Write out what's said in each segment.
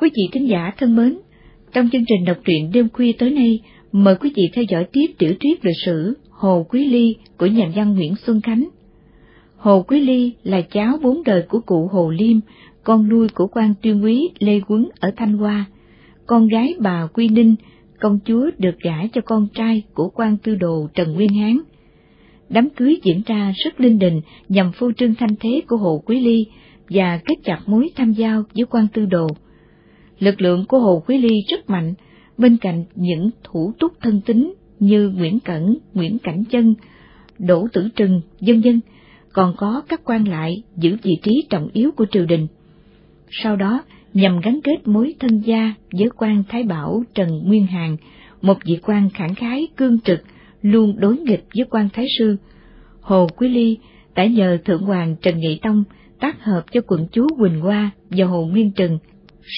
Quý vị thính giả thân mến, trong chương trình đọc truyện đêm khuya tối nay, mời quý vị theo dõi tiếp tiểu thuyết lịch sử Hồ Quý Ly của nhà văn Nguyễn Xuân Khánh. Hồ Quý Ly là cháu bốn đời của cụ Hồ Liêm, con nuôi của quan tuyên quý Lê Quấn ở Thanh Hoa, con gái bà Quy Ninh, công chúa được gả cho con trai của quan tư đồ Trần Nguyên Hán. Đám cưới diễn ra rất linh đình nhằm phô trương thanh thế của Hồ Quý Ly và kết chặt mối tham giao với quan tư đồ. Lực lượng của Hồ Quý Ly rất mạnh, bên cạnh những thủ túc thân tính như Nguyễn Cẩn, Nguyễn Cảnh Chân, Đỗ Tử Trừng, dân dân, còn có các quan lại giữ vị trí trọng yếu của triều đình. Sau đó, nhằm gắn kết mối thân gia với quan Thái Bảo Trần Nguyên hàng một vị quan khẳng khái cương trực, luôn đối nghịch với quan Thái Sư. Hồ Quý Ly đã nhờ Thượng Hoàng Trần Nghị Tông tác hợp cho quận chúa Quỳnh Hoa và Hồ Nguyên Trừng.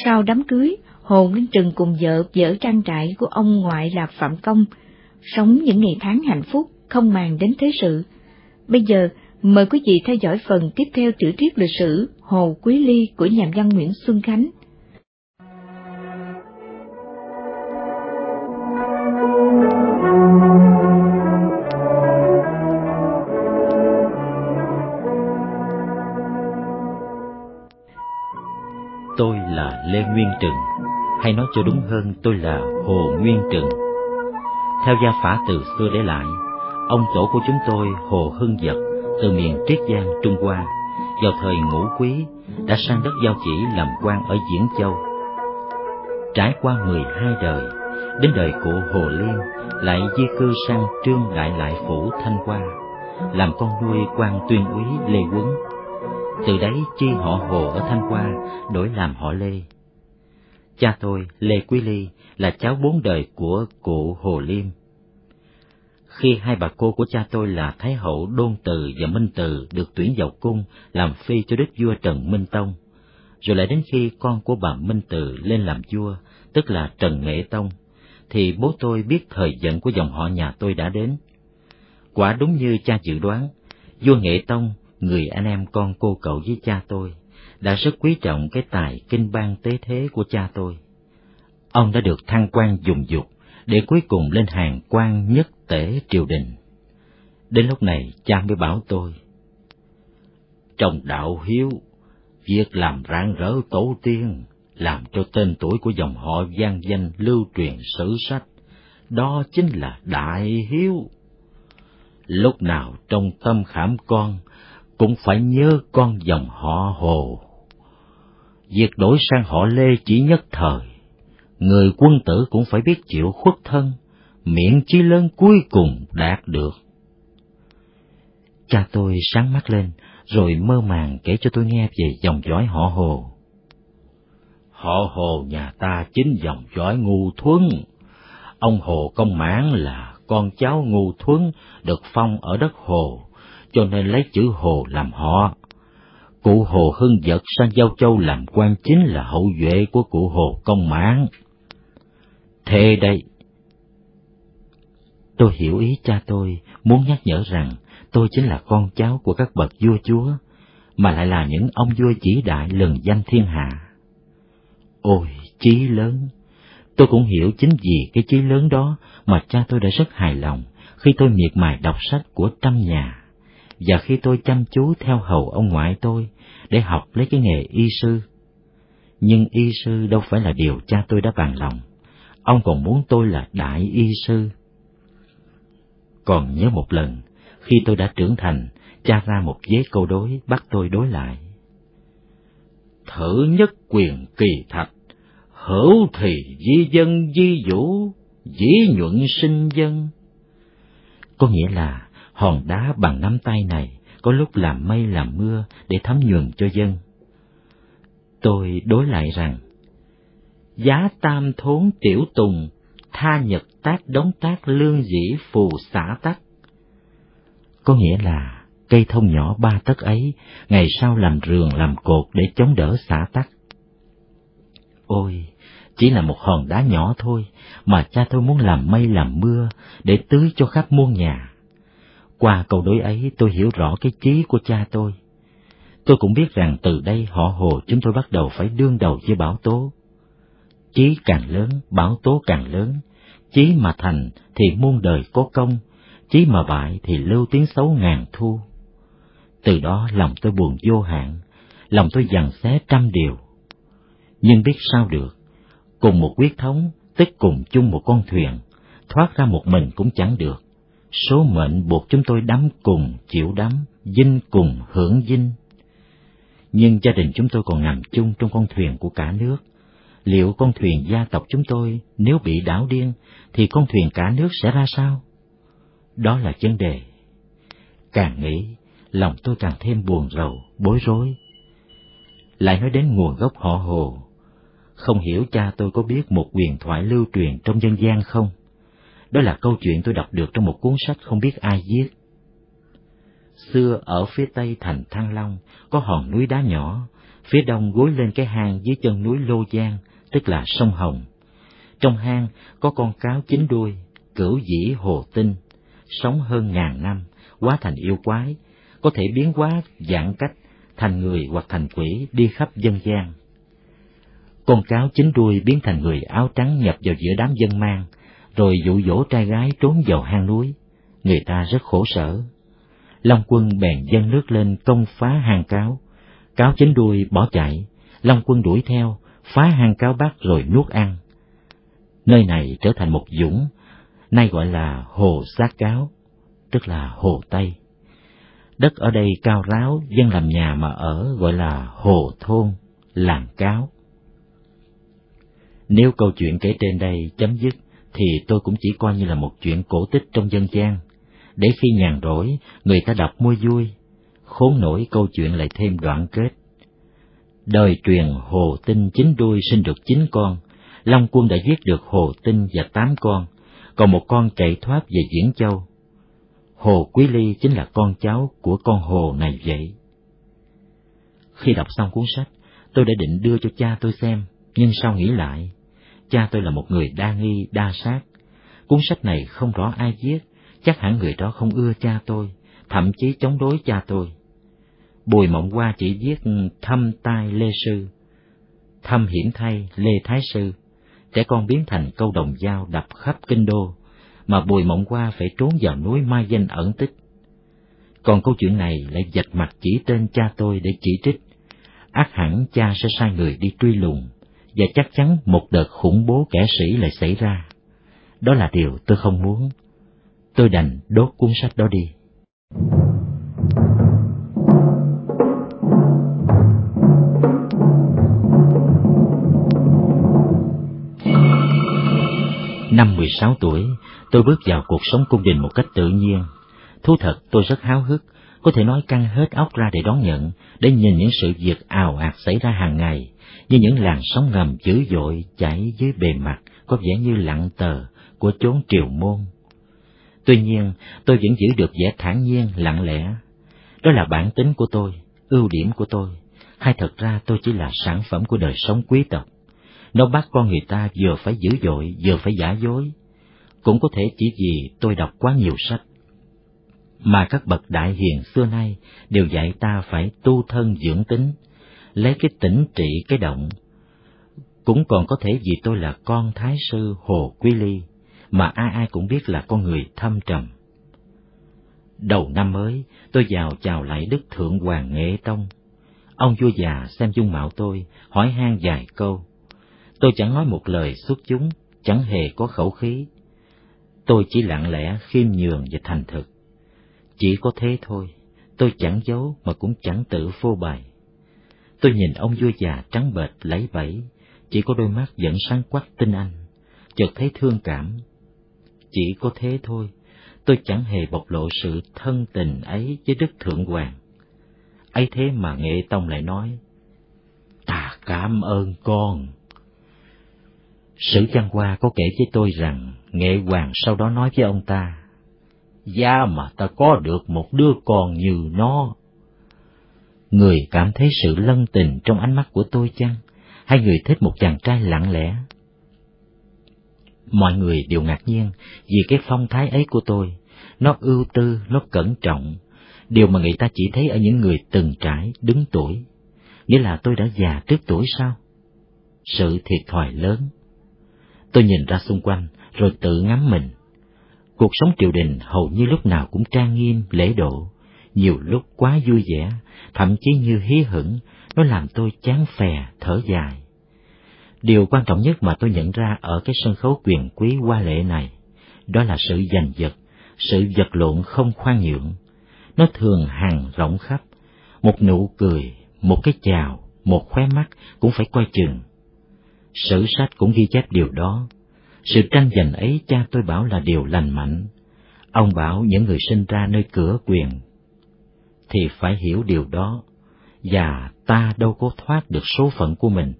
Sau đám cưới, Hồ Nguyên Trừng cùng vợ dở trang trại của ông ngoại là Phạm Công, sống những ngày tháng hạnh phúc, không màng đến thế sự. Bây giờ, mời quý vị theo dõi phần tiếp theo tiểu thuyết lịch sử Hồ Quý Ly của nhà văn Nguyễn Xuân Khánh. Tôi là Lê Nguyên Trừng, hay nói cho đúng hơn tôi là Hồ Nguyên Trừng. Theo gia phả từ xưa để lại, ông tổ của chúng tôi Hồ Hưng Dật từ miền Triết Giang, Trung Hoa, vào thời ngũ quý đã sang đất giao chỉ làm quan ở Diễn Châu. Trải qua mười hai đời, đến đời cụ Hồ Liên lại di cư sang Trương Đại Lại Phủ Thanh Hoa, làm con nuôi quan tuyên úy Lê Quấn. Từ đấy chi họ Hồ ở Thanh Hoa đổi làm họ Lê. Cha tôi, Lê Quý Ly, là cháu bốn đời của cụ Hồ Liêm. Khi hai bà cô của cha tôi là Thái hậu Đôn Từ và Minh Từ được tuyển vào cung làm phi cho đức vua Trần Minh Tông, rồi lại đến khi con của bà Minh Từ lên làm vua, tức là Trần Nghệ Tông, thì bố tôi biết thời vận của dòng họ nhà tôi đã đến. Quả đúng như cha dự đoán, vua Nghệ Tông, người anh em con cô cậu với cha tôi, đã rất quý trọng cái tài kinh ban tế thế của cha tôi. Ông đã được thăng quan dùng dục để cuối cùng lên hàng quan nhất tể triều đình. Đến lúc này cha mới bảo tôi, Trong đạo hiếu, việc làm rạng rỡ tổ tiên, làm cho tên tuổi của dòng họ gian danh lưu truyền sử sách, đó chính là đại hiếu. Lúc nào trong tâm khảm con, cũng phải nhớ con dòng họ Hồ. Việc đổi sang họ Lê chỉ nhất thời, người quân tử cũng phải biết chịu khuất thân, miệng chí lớn cuối cùng đạt được. Cha tôi sáng mắt lên, rồi mơ màng kể cho tôi nghe về dòng dõi họ Hồ. Họ Hồ nhà ta chính dòng dõi ngu thuấn. Ông Hồ Công Mãn là con cháu ngu thuấn được phong ở đất Hồ, cho nên lấy chữ Hồ làm họ. Cụ Hồ Hưng Dật sang Giao Châu làm quan chính là hậu duệ của cụ Hồ Công Mãn. Thế đây, tôi hiểu ý cha tôi muốn nhắc nhở rằng tôi chính là con cháu của các bậc vua chúa, mà lại là những ông vua chỉ đại lừng danh thiên hạ. Ôi, chí lớn! Tôi cũng hiểu chính vì cái chí lớn đó mà cha tôi đã rất hài lòng khi tôi miệt mài đọc sách của trăm nhà, và khi tôi chăm chú theo hầu ông ngoại tôi để học lấy cái nghề y sư. Nhưng y sư đâu phải là điều cha tôi đã bàn lòng, ông còn muốn tôi là đại y sư. Còn nhớ một lần, khi tôi đã trưởng thành, cha ra một giấy câu đối bắt tôi đối lại. Thử nhất quyền kỳ thạch, hữu thì di dân di vũ, dĩ nhuận sinh dân. Có nghĩa là hòn đá bằng nắm tay này có lúc làm mây làm mưa để thấm nhuần cho dân. Tôi đối lại rằng, giá tam thốn tiểu tùng, tha nhật tác đóng tác lương dĩ phù xả tắc. Có nghĩa là cây thông nhỏ ba tấc ấy, ngày sau làm rường làm cột để chống đỡ xả tắc. Ôi, chỉ là một hòn đá nhỏ thôi, mà cha tôi muốn làm mây làm mưa để tưới cho khắp muôn nhà. Qua câu đối ấy tôi hiểu rõ cái chí của cha tôi. Tôi cũng biết rằng từ đây họ hồ chúng tôi bắt đầu phải đương đầu với bão tố. chí càng lớn, bảo tố càng lớn, chí mà thành thì muôn đời có công, chí mà bại thì lưu tiếng xấu ngàn thu. Từ đó lòng tôi buồn vô hạn, lòng tôi dằn xé trăm điều. Nhưng biết sao được, cùng một quyết thống, tức cùng chung một con thuyền, thoát ra một mình cũng chẳng được. Số mệnh buộc chúng tôi đắm cùng, chịu đắm, dinh cùng, hưởng dinh. Nhưng gia đình chúng tôi còn nằm chung trong con thuyền của cả nước. Liệu con thuyền gia tộc chúng tôi nếu bị đảo điên, thì con thuyền cả nước sẽ ra sao? Đó là vấn đề. Càng nghĩ, lòng tôi càng thêm buồn rầu, bối rối. Lại nói đến nguồn gốc họ Hồ, không hiểu cha tôi có biết một quyền thoại lưu truyền trong dân gian không? Đó là câu chuyện tôi đọc được trong một cuốn sách không biết ai viết. Xưa ở phía tây thành Thăng Long có hòn núi đá nhỏ, phía đông gối lên cái hang dưới chân núi Lô Giang, tức là sông Hồng. Trong hang có con cáo chín đuôi, cửu dĩ hồ tinh, sống hơn ngàn năm, quá thành yêu quái, có thể biến hóa dạng cách thành người hoặc thành quỷ đi khắp dân gian. Con cáo chín đuôi biến thành người áo trắng nhập vào giữa đám dân mang, rồi dụ dỗ trai gái trốn vào hang núi. Người ta rất khổ sở. Long quân bèn dâng nước lên công phá hang cáo. Cáo chín đuôi bỏ chạy, Long quân đuổi theo, phá hang cáo bắt rồi nuốt ăn. Nơi này trở thành một dũng, nay gọi là Hồ Sát Cáo, tức là Hồ Tây. Đất ở đây cao ráo, dân làm nhà mà ở gọi là Hồ Thôn, làng Cáo. Nếu câu chuyện kể trên đây chấm dứt, thì tôi cũng chỉ coi như là một chuyện cổ tích trong dân gian, để khi nhàn rỗi, người ta đọc mua vui, khốn nổi câu chuyện lại thêm đoạn kết. Đời truyền Hồ Tinh chín đuôi sinh được chín con, Long Quân đã giết được Hồ Tinh và tám con, còn một con chạy thoát về Diễn Châu. Hồ Quý Ly chính là con cháu của con hồ này vậy. Khi đọc xong cuốn sách, tôi đã định đưa cho cha tôi xem, nhưng sau nghĩ lại, cha tôi là một người đa nghi, đa sát. Cuốn sách này không rõ ai viết, chắc hẳn người đó không ưa cha tôi, thậm chí chống đối cha tôi. Bùi Mộng Hoa chỉ viết thâm tai Lê Sư, thâm hiển thay Lê Thái Sư, trẻ con biến thành câu đồng dao đập khắp kinh đô, mà Bùi Mộng Hoa phải trốn vào núi Mai Danh ẩn tích. Còn câu chuyện này lại dạch mặt chỉ tên cha tôi để chỉ trích, ác hẳn cha sẽ sai người đi truy lùng, và chắc chắn một đợt khủng bố kẻ sĩ lại xảy ra. Đó là điều tôi không muốn. Tôi đành đốt cuốn sách đó đi. Năm 16 tuổi, tôi bước vào cuộc sống cung đình một cách tự nhiên. Thú thật, tôi rất háo hức, có thể nói căng hết óc ra để đón nhận, để nhìn những sự việc ào ạt xảy ra hàng ngày, như những làn sóng ngầm dữ dội chảy dưới bề mặt có vẻ như lặng tờ của chốn triều môn. Tuy nhiên, tôi vẫn giữ được vẻ thản nhiên, lặng lẽ. Đó là bản tính của tôi, ưu điểm của tôi, hay thật ra tôi chỉ là sản phẩm của đời sống quý tộc. Nó bắt con người ta vừa phải dữ dội, vừa phải giả dối. Cũng có thể chỉ vì tôi đọc quá nhiều sách. Mà các bậc đại hiền xưa nay đều dạy ta phải tu thân dưỡng tính, lấy cái tỉnh trị cái động. Cũng còn có thể vì tôi là con Thái sư Hồ Quý Ly, mà ai ai cũng biết là con người thâm trầm. Đầu năm mới, tôi vào chào lại Đức Thượng Hoàng Nghệ Tông. Ông vua già xem dung mạo tôi, hỏi han vài câu. Tôi chẳng nói một lời xuất chúng, chẳng hề có khẩu khí. Tôi chỉ lặng lẽ, khiêm nhường và thành thực. Chỉ có thế thôi, tôi chẳng giấu mà cũng chẳng tự phô bày. Tôi nhìn ông vua già trắng bệch lấy bẫy, chỉ có đôi mắt vẫn sáng quắc tinh anh, chợt thấy thương cảm. Chỉ có thế thôi, tôi chẳng hề bộc lộ sự thân tình ấy với Đức Thượng Hoàng. ấy thế mà Nghệ Tông lại nói, Ta cảm ơn con. Sử Văn Hoa có kể với tôi rằng Nghệ Hoàng sau đó nói với ông ta, Gia mà ta có được một đứa con như nó, Người cảm thấy sự lân tình trong ánh mắt của tôi chăng? Hay người thích một chàng trai lặng lẽ? Mọi người đều ngạc nhiên vì cái phong thái ấy của tôi. Nó ưu tư, nó cẩn trọng, điều mà người ta chỉ thấy ở những người từng trải, đứng tuổi. Nghĩa là tôi đã già trước tuổi sao? Sự thiệt thòi lớn, Tôi nhìn ra xung quanh, rồi tự ngắm mình. Cuộc sống triều đình hầu như lúc nào cũng trang nghiêm, lễ độ, nhiều lúc quá vui vẻ, thậm chí như hí hửng, nó làm tôi chán phè, thở dài. Điều quan trọng nhất mà tôi nhận ra ở cái sân khấu quyền quý hoa lệ này, đó là sự giành giật, sự vật lộn không khoan nhượng. Nó thường hàng rộng khắp, một nụ cười, một cái chào, một khóe mắt cũng phải coi chừng. Sử sách cũng ghi chép điều đó. Sự tranh giành ấy cha tôi bảo là điều lành mạnh. Ông bảo những người sinh ra nơi cửa quyền thì phải hiểu điều đó, và ta đâu có thoát được số phận của mình,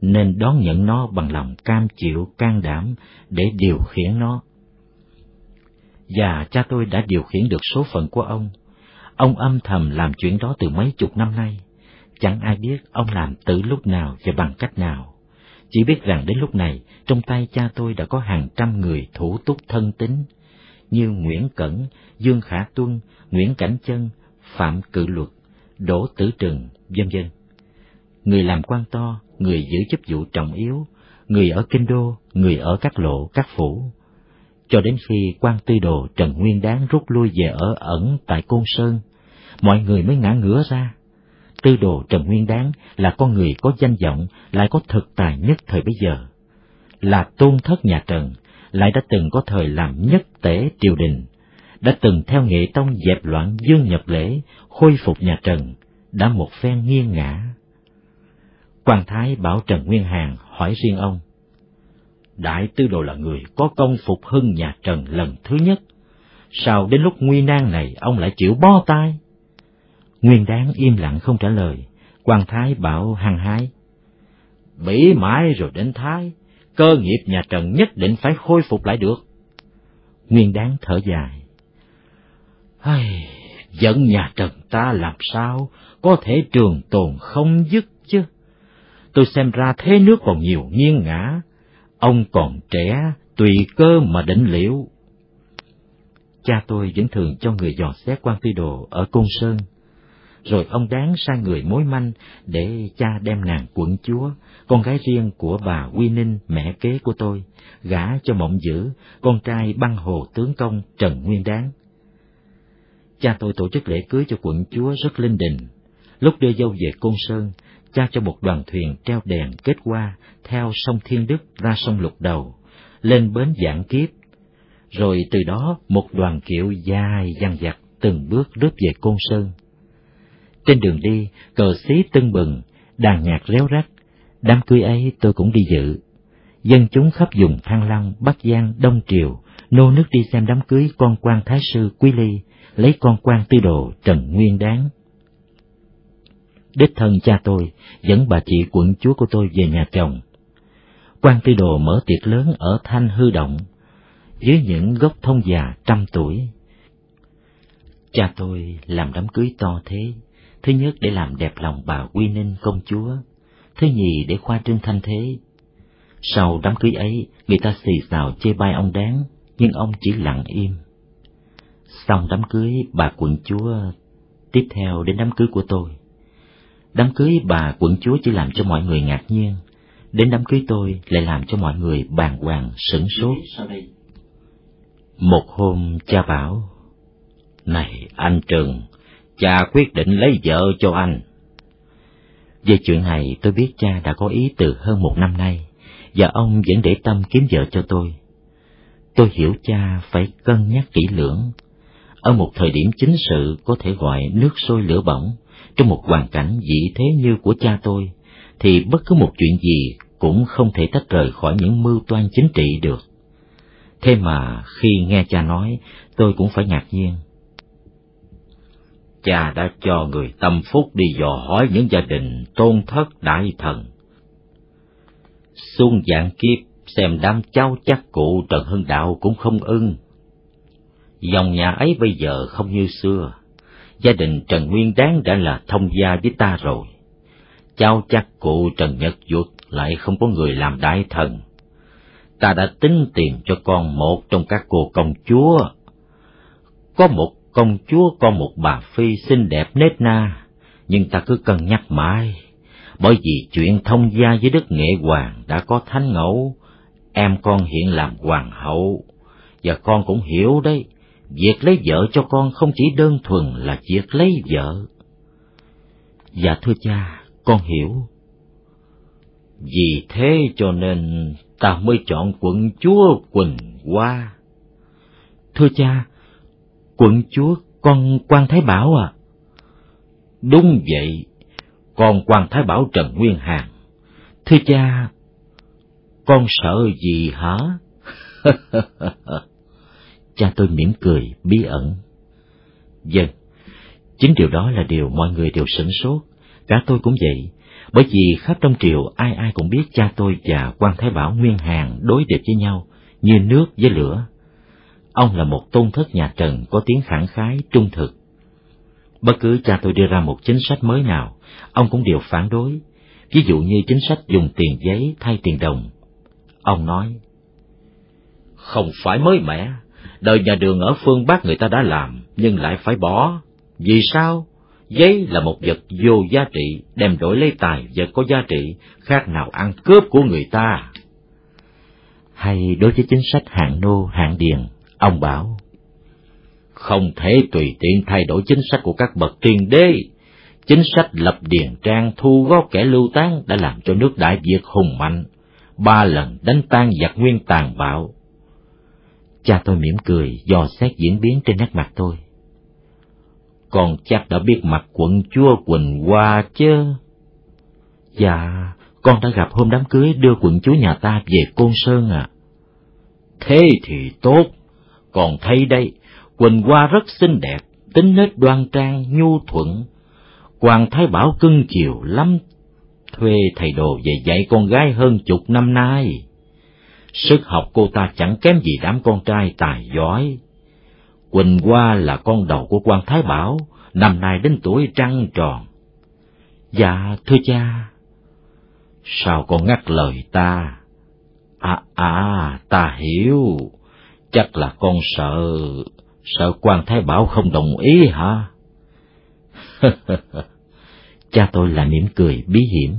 nên đón nhận nó bằng lòng cam chịu can đảm để điều khiển nó. Và cha tôi đã điều khiển được số phận của ông. Ông âm thầm làm chuyện đó từ mấy chục năm nay. Chẳng ai biết ông làm từ lúc nào và bằng cách nào. Chỉ biết rằng đến lúc này, trong tay cha tôi đã có hàng trăm người thủ túc thân tín, như Nguyễn Cẩn, Dương Khả Tuân, Nguyễn Cảnh Chân, Phạm Cự Luật, Đỗ Tử Trừng, vân vân. Người làm quan to, người giữ chức vụ trọng yếu, người ở kinh đô, người ở các lộ, các phủ. Cho đến khi quan tư đồ Trần Nguyên Đáng rút lui về ở ẩn tại Côn Sơn, mọi người mới ngã ngửa ra. Tư đồ Trần Nguyên Đáng là con người có danh vọng, lại có thực tài nhất thời bây giờ. Là tôn thất nhà Trần, lại đã từng có thời làm nhất tể triều đình, đã từng theo nghệ tông dẹp loạn dương nhập lễ, khôi phục nhà Trần, đã một phen nghiêng ngã. Quan Thái bảo Trần Nguyên Hàng hỏi riêng ông. Đại tư đồ là người có công phục hưng nhà Trần lần thứ nhất, sao đến lúc nguy nan này ông lại chịu bo tay? Nguyên đáng im lặng không trả lời, quan Thái bảo hăng hái. Bỉ mãi rồi đến Thái, cơ nghiệp nhà Trần nhất định phải khôi phục lại được. Nguyên đáng thở dài. Ai, giận nhà Trần ta làm sao có thể trường tồn không dứt chứ? Tôi xem ra thế nước còn nhiều nghiêng ngã, ông còn trẻ, tùy cơ mà định liệu. Cha tôi vẫn thường cho người dò xét quan phi đồ ở Côn Sơn, rồi ông đáng sai người mối manh để cha đem nàng quận chúa, con gái riêng của bà Quy Ninh, mẹ kế của tôi, gả cho mộng dữ, con trai băng hồ tướng công Trần Nguyên Đáng. Cha tôi tổ chức lễ cưới cho quận chúa rất linh đình. Lúc đưa dâu về Côn Sơn, cha cho một đoàn thuyền treo đèn kết qua theo sông Thiên Đức ra sông Lục Đầu, lên bến Giảng Kiếp. Rồi từ đó một đoàn kiệu dài dằng dặc từng bước rước về Côn Sơn. Trên đường đi, cờ xí tưng bừng, đàn nhạc réo rắt, đám cưới ấy tôi cũng đi dự. Dân chúng khắp vùng Thăng Long, Bắc Giang, Đông Triều, nô nước đi xem đám cưới con quan Thái sư Quý Ly, lấy con quan tư đồ Trần Nguyên Đáng. Đích thân cha tôi dẫn bà chị quận chúa của tôi về nhà chồng. quan tư đồ mở tiệc lớn ở Thanh Hư Động, dưới những gốc thông già trăm tuổi. Cha tôi làm đám cưới to thế, thứ nhất để làm đẹp lòng bà Quy Ninh công chúa, thứ nhì để khoa trương thanh thế. Sau đám cưới ấy, người ta xì xào chê bai ông đáng, nhưng ông chỉ lặng im. Xong đám cưới bà quận chúa, tiếp theo đến đám cưới của tôi. Đám cưới bà quận chúa chỉ làm cho mọi người ngạc nhiên, đến đám cưới tôi lại làm cho mọi người bàng hoàng sửng sốt. Một hôm cha bảo, Này anh Trừng, cha quyết định lấy vợ cho anh. Về chuyện này tôi biết cha đã có ý từ hơn một năm nay, và ông vẫn để tâm kiếm vợ cho tôi. Tôi hiểu cha phải cân nhắc kỹ lưỡng. Ở một thời điểm chính sự có thể gọi nước sôi lửa bỏng, trong một hoàn cảnh dị thế như của cha tôi, thì bất cứ một chuyện gì cũng không thể tách rời khỏi những mưu toan chính trị được. Thế mà khi nghe cha nói, tôi cũng phải ngạc nhiên. Cha đã cho người tâm phúc đi dò hỏi những gia đình tôn thất đại thần. Xuân dạng kiếp xem đám cháu chắc cụ Trần Hưng Đạo cũng không ưng. Dòng nhà ấy bây giờ không như xưa, gia đình Trần Nguyên Đáng đã là thông gia với ta rồi. Cháu chắc cụ Trần Nhật Duật lại không có người làm đại thần. Ta đã tính tìm cho con một trong các cô công chúa. Có một công chúa có một bà phi xinh đẹp nết na, nhưng ta cứ cân nhắc mãi, bởi vì chuyện thông gia với đức nghệ hoàng đã có thánh ngẫu, em con hiện làm hoàng hậu, và con cũng hiểu đấy, việc lấy vợ cho con không chỉ đơn thuần là việc lấy vợ. Dạ thưa cha, con hiểu. Vì thế cho nên ta mới chọn quận chúa Quỳnh Hoa. Thưa cha, quận chúa con quan Thái Bảo à? Đúng vậy, con quan Thái Bảo Trần Nguyên Hàn. Thưa cha, con sợ gì hả? cha tôi mỉm cười, bí ẩn. Vâng, chính điều đó là điều mọi người đều sửng sốt, cả tôi cũng vậy, bởi vì khắp trong triều ai ai cũng biết cha tôi và quan Thái Bảo Nguyên Hàn đối địch với nhau, như nước với lửa. Ông là một tôn thất nhà Trần có tiếng khẳng khái, trung thực. Bất cứ cha tôi đưa ra một chính sách mới nào, ông cũng đều phản đối, ví dụ như chính sách dùng tiền giấy thay tiền đồng. Ông nói, Không phải mới mẻ, đời nhà đường ở phương Bắc người ta đã làm, nhưng lại phải bỏ. Vì sao? Giấy là một vật vô giá trị, đem đổi lấy tài vật có giá trị, khác nào ăn cướp của người ta. Hay đối với chính sách hạng nô, hạng điền, ông bảo, Không thể tùy tiện thay đổi chính sách của các bậc tiên đế. Chính sách lập điền trang thu góp kẻ lưu tán đã làm cho nước Đại Việt hùng mạnh, ba lần đánh tan giặc nguyên tàn bạo. Cha tôi mỉm cười dò xét diễn biến trên nét mặt tôi con chắc đã biết mặt quận chúa Quỳnh Hoa chứ? Dạ, con đã gặp hôm đám cưới đưa quận chúa nhà ta về Côn Sơn à. Thế thì tốt, còn thấy đây, Quỳnh Hoa rất xinh đẹp, tính nết đoan trang, nhu thuận. quan Thái Bảo cưng chiều lắm, thuê thầy đồ về dạy con gái hơn chục năm nay. Sức học cô ta chẳng kém gì đám con trai tài giỏi. Quỳnh Hoa là con đầu của quan Thái Bảo, năm nay đến tuổi trăng tròn. Dạ, thưa cha. Sao con ngắt lời ta? À, à, ta hiểu. Chắc là con sợ, sợ quan Thái Bảo không đồng ý hả? cha tôi là mỉm cười bí hiểm.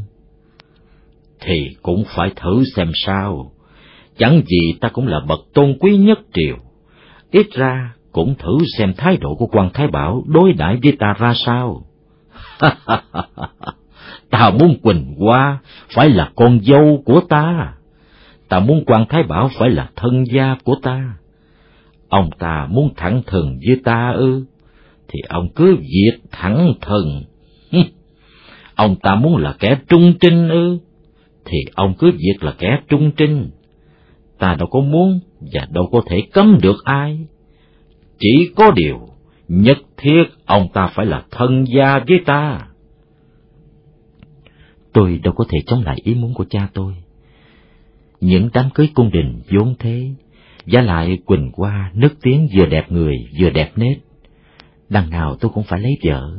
Thì cũng phải thử xem sao. Chẳng gì ta cũng là bậc tôn quý nhất triều. Ít ra cũng thử xem thái độ của quan Thái Bảo đối đãi với ta ra sao. ta muốn Quỳnh Hoa phải là con dâu của ta. Ta muốn quan Thái Bảo phải là thân gia của ta. Ông ta muốn thẳng thừng với ta ư, thì ông cứ việc thẳng thừng. Ông ta muốn là kẻ trung trinh ư, thì ông cứ việc là kẻ trung trinh. Ta đâu có muốn và đâu có thể cấm được ai. Chỉ có điều, nhất thiết ông ta phải là thân gia với ta. Tôi đâu có thể chống lại ý muốn của cha tôi. Những đám cưới cung đình vốn thế, giá lại Quỳnh Hoa nước tiếng vừa đẹp người vừa đẹp nết. Đằng nào tôi cũng phải lấy vợ.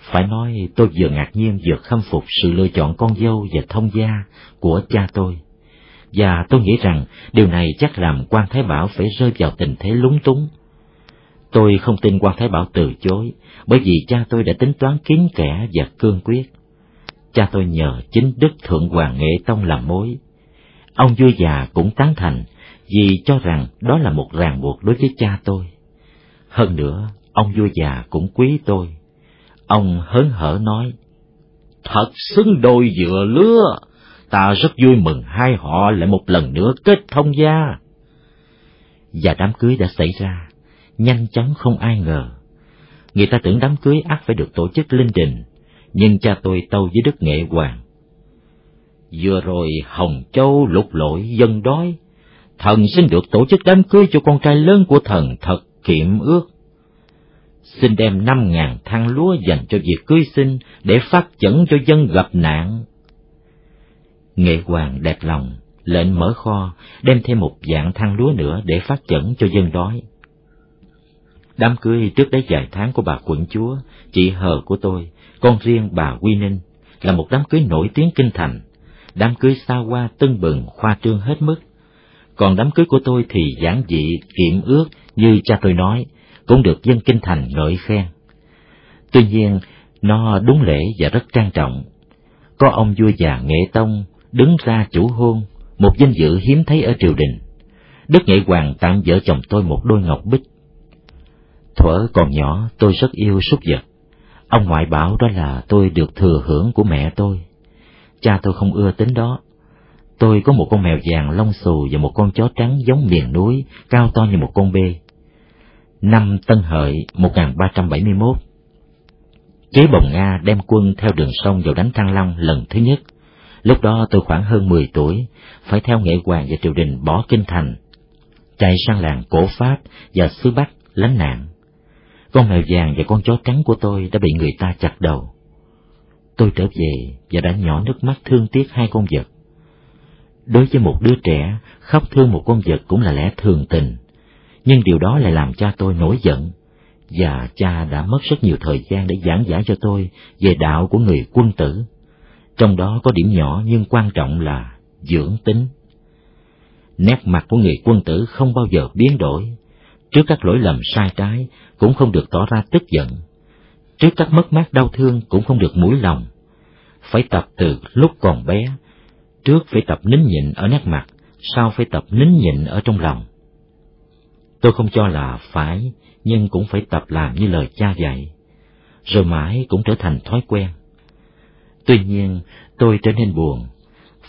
Phải nói tôi vừa ngạc nhiên vừa khâm phục sự lựa chọn con dâu và thông gia của cha tôi. Và tôi nghĩ rằng điều này chắc làm quan Thái Bảo phải rơi vào tình thế lúng túng Tôi không tin quan Thái Bảo từ chối, bởi vì cha tôi đã tính toán kín kẽ và cương quyết. Cha tôi nhờ chính Đức Thượng Hoàng Nghệ Tông làm mối. Ông vua già cũng tán thành, vì cho rằng đó là một ràng buộc đối với cha tôi. Hơn nữa, ông vua già cũng quý tôi. Ông hớn hở nói, Thật xứng đôi dựa lứa, ta rất vui mừng hai họ lại một lần nữa kết thông gia. Và đám cưới đã xảy ra nhanh chóng không ai ngờ. Người ta tưởng đám cưới ắt phải được tổ chức linh đình, nhưng cha tôi tâu với Đức Nghệ Hoàng. Vừa rồi Hồng Châu lục lội dân đói, thần xin được tổ chức đám cưới cho con trai lớn của thần thật kiệm ước. Xin đem năm ngàn thang lúa dành cho việc cưới sinh để phát chẩn cho dân gặp nạn. Nghệ Hoàng đẹp lòng, lệnh mở kho, đem thêm một dạng thang lúa nữa để phát chẩn cho dân đói. Đám cưới trước đấy vài tháng của bà quận chúa, chị hờ của tôi, con riêng bà Quy Ninh, là một đám cưới nổi tiếng kinh thành. Đám cưới xa hoa tưng bừng, khoa trương hết mức. Còn đám cưới của tôi thì giản dị, kiệm ước, như cha tôi nói, cũng được dân kinh thành ngợi khen. Tuy nhiên, nó đúng lễ và rất trang trọng. Có ông vua già nghệ tông đứng ra chủ hôn, một danh dự hiếm thấy ở triều đình. Đức Nghệ Hoàng tặng vợ chồng tôi một đôi ngọc bích. Thuở còn nhỏ tôi rất yêu súc vật. Ông ngoại bảo đó là tôi được thừa hưởng của mẹ tôi. Cha tôi không ưa tính đó. Tôi có một con mèo vàng lông xù và một con chó trắng giống miền núi, cao to như một con bê. Năm Tân Hợi 1371 Chế Bồng Nga đem quân theo đường sông vào đánh Thăng Long lần thứ nhất. Lúc đó tôi khoảng hơn 10 tuổi, phải theo nghệ hoàng và triều đình bỏ kinh thành, chạy sang làng cổ Pháp và xứ Bắc lánh nạn. Con mèo vàng và con chó trắng của tôi đã bị người ta chặt đầu. Tôi trở về và đã nhỏ nước mắt thương tiếc hai con vật. Đối với một đứa trẻ, khóc thương một con vật cũng là lẽ thường tình, nhưng điều đó lại làm cha tôi nổi giận, và cha đã mất rất nhiều thời gian để giảng giải cho tôi về đạo của người quân tử. Trong đó có điểm nhỏ nhưng quan trọng là dưỡng tính. Nét mặt của người quân tử không bao giờ biến đổi, trước các lỗi lầm sai trái cũng không được tỏ ra tức giận, trước các mất mát đau thương cũng không được mũi lòng. Phải tập từ lúc còn bé, trước phải tập nín nhịn ở nét mặt, sau phải tập nín nhịn ở trong lòng. Tôi không cho là phải, nhưng cũng phải tập làm như lời cha dạy, rồi mãi cũng trở thành thói quen. Tuy nhiên, tôi trở nên buồn,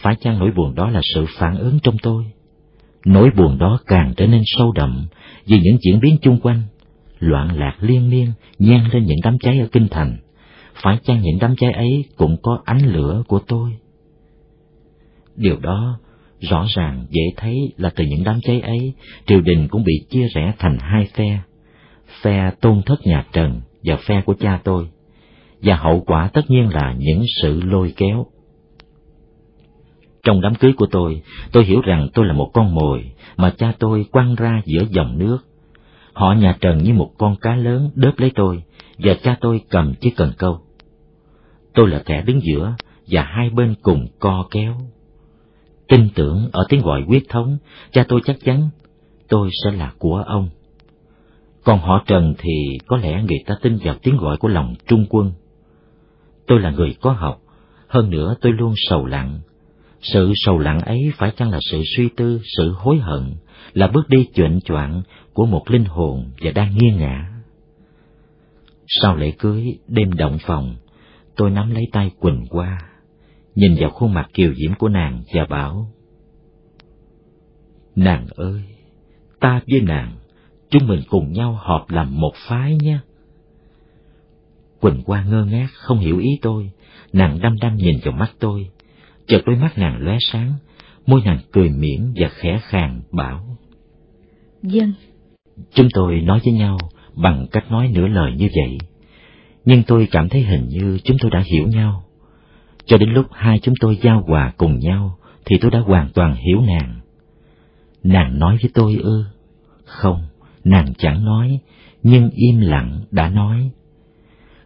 phải chăng nỗi buồn đó là sự phản ứng trong tôi? Nỗi buồn đó càng trở nên sâu đậm vì những diễn biến chung quanh, loạn lạc liên miên nhen lên những đám cháy ở kinh thành. Phải chăng những đám cháy ấy cũng có ánh lửa của tôi? Điều đó rõ ràng dễ thấy là từ những đám cháy ấy, triều đình cũng bị chia rẽ thành hai phe. Phe tôn thất nhà Trần và phe của cha tôi. Và hậu quả tất nhiên là những sự lôi kéo, trong đám cưới của tôi, tôi hiểu rằng tôi là một con mồi mà cha tôi quăng ra giữa dòng nước. Họ nhà Trần như một con cá lớn đớp lấy tôi, và cha tôi cầm chiếc cần câu. Tôi là kẻ đứng giữa, và hai bên cùng co kéo. Tin tưởng ở tiếng gọi quyết thống, cha tôi chắc chắn tôi sẽ là của ông. Còn họ Trần thì có lẽ người ta tin vào tiếng gọi của lòng trung quân. Tôi là người có học, hơn nữa tôi luôn sầu lặng, sự sầu lặng ấy phải chăng là sự suy tư, sự hối hận, là bước đi chuyển choạng của một linh hồn và đang nghiêng ngã. Sau lễ cưới, đêm động phòng, tôi nắm lấy tay Quỳnh qua, nhìn vào khuôn mặt kiều diễm của nàng và bảo, Nàng ơi, ta với nàng, chúng mình cùng nhau họp làm một phái nhé. Quỳnh qua ngơ ngác, không hiểu ý tôi, nàng đăm đăm nhìn vào mắt tôi, chợt đôi mắt nàng lóe sáng, môi nàng cười miễn và khẽ khàng bảo. Dân. Chúng tôi nói với nhau bằng cách nói nửa lời như vậy, nhưng tôi cảm thấy hình như chúng tôi đã hiểu nhau. Cho đến lúc hai chúng tôi giao hòa cùng nhau, thì tôi đã hoàn toàn hiểu nàng. Nàng nói với tôi ư? Không, nàng chẳng nói, nhưng im lặng đã nói.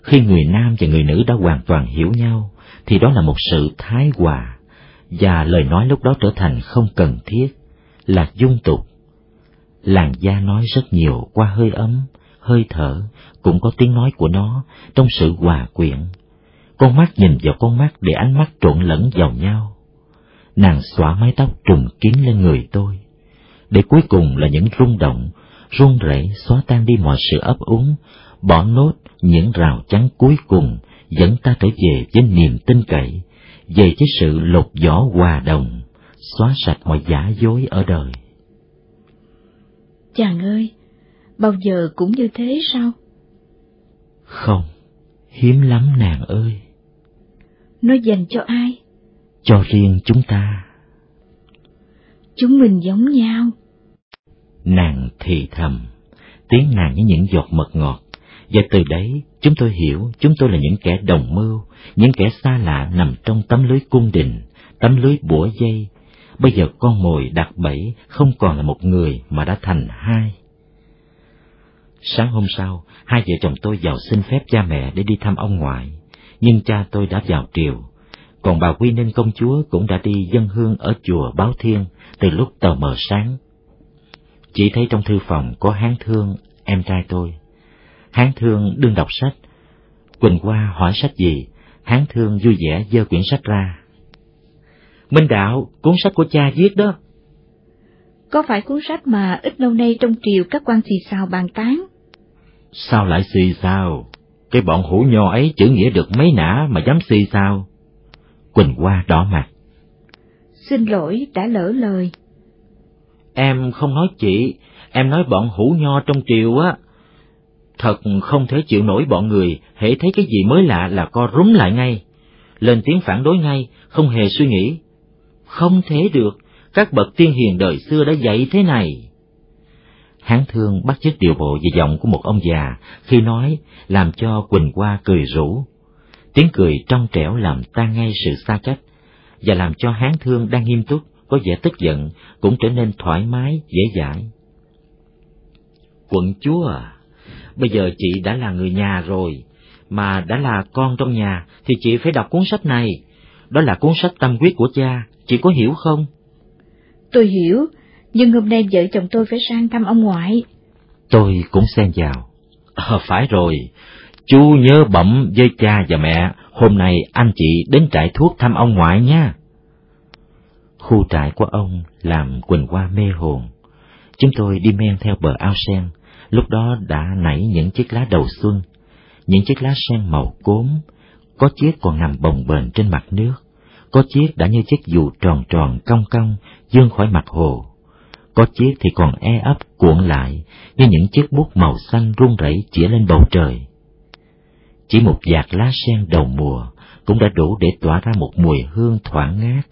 Khi người nam và người nữ đã hoàn toàn hiểu nhau, thì đó là một sự thái hòa, và lời nói lúc đó trở thành không cần thiết, là dung tục. Làn da nói rất nhiều qua hơi ấm, hơi thở, cũng có tiếng nói của nó trong sự hòa quyện. Con mắt nhìn vào con mắt để ánh mắt trộn lẫn vào nhau. Nàng xõa mái tóc trùng kín lên người tôi, để cuối cùng là những rung động, run rẩy xóa tan đi mọi sự ấp úng, bỏ nốt những rào chắn cuối cùng dẫn ta trở về với niềm tin cậy, về với sự lột vỏ hòa đồng, xóa sạch mọi giả dối ở đời. Chàng ơi, bao giờ cũng như thế sao? Không, hiếm lắm nàng ơi. Nó dành cho ai? Cho riêng chúng ta. Chúng mình giống nhau. Nàng thì thầm, tiếng nàng như những giọt mật ngọt, và từ đấy chúng tôi hiểu chúng tôi là những kẻ đồng mưu, những kẻ xa lạ nằm trong tấm lưới cung đình, tấm lưới bủa dây. Bây giờ con mồi đặt bẫy không còn là một người mà đã thành hai. Sáng hôm sau, hai vợ chồng tôi vào xin phép cha mẹ để đi thăm ông ngoại, nhưng cha tôi đã vào triều, còn bà Quy Ninh công chúa cũng đã đi dân hương ở chùa Báo Thiên từ lúc tờ mờ sáng. Chỉ thấy trong thư phòng có hán thương, em trai tôi. Hán thương đương đọc sách. Quỳnh qua hỏi sách gì, hán thương vui vẻ giơ quyển sách ra. Minh Đạo, cuốn sách của cha viết đó. Có phải cuốn sách mà ít lâu nay trong triều các quan xì xào bàn tán? Sao lại xì xào? Cái bọn hủ nho ấy chữ nghĩa được mấy nã mà dám xì xào? Quỳnh Hoa đỏ mặt. Xin lỗi, đã lỡ lời. Em không nói chị, em nói bọn hủ nho trong triều á. Thật không thể chịu nổi bọn người, hễ thấy cái gì mới lạ là co rúm lại ngay. Lên tiếng phản đối ngay, không hề suy nghĩ. Không thể được, các bậc tiên hiền đời xưa đã dạy thế này. Hán thương bắt chước điều bộ về giọng của một ông già khi nói làm cho Quỳnh Hoa cười rủ. Tiếng cười trong trẻo làm tan ngay sự xa cách và làm cho hán thương đang nghiêm túc có vẻ tức giận cũng trở nên thoải mái, dễ dãi. Quận chúa à, bây giờ chị đã là người nhà rồi, mà đã là con trong nhà thì chị phải đọc cuốn sách này. Đó là cuốn sách tâm quyết của cha, chị có hiểu không? Tôi hiểu, nhưng hôm nay vợ chồng tôi phải sang thăm ông ngoại. Tôi cũng xen vào. À, phải rồi, chú nhớ bẩm với cha và mẹ, hôm nay anh chị đến trại thuốc thăm ông ngoại nha. Khu trại của ông làm Quỳnh Hoa mê hồn. Chúng tôi đi men theo bờ ao sen, lúc đó đã nảy những chiếc lá đầu xuân, những chiếc lá sen màu cốm, có chiếc còn nằm bồng bềnh trên mặt nước, có chiếc đã như chiếc dù tròn tròn cong cong dương khỏi mặt hồ, có chiếc thì còn e ấp cuộn lại như những chiếc bút màu xanh run rẩy chĩa lên bầu trời. Chỉ một vạt lá sen đầu mùa cũng đã đủ để tỏa ra một mùi hương thoảng ngát,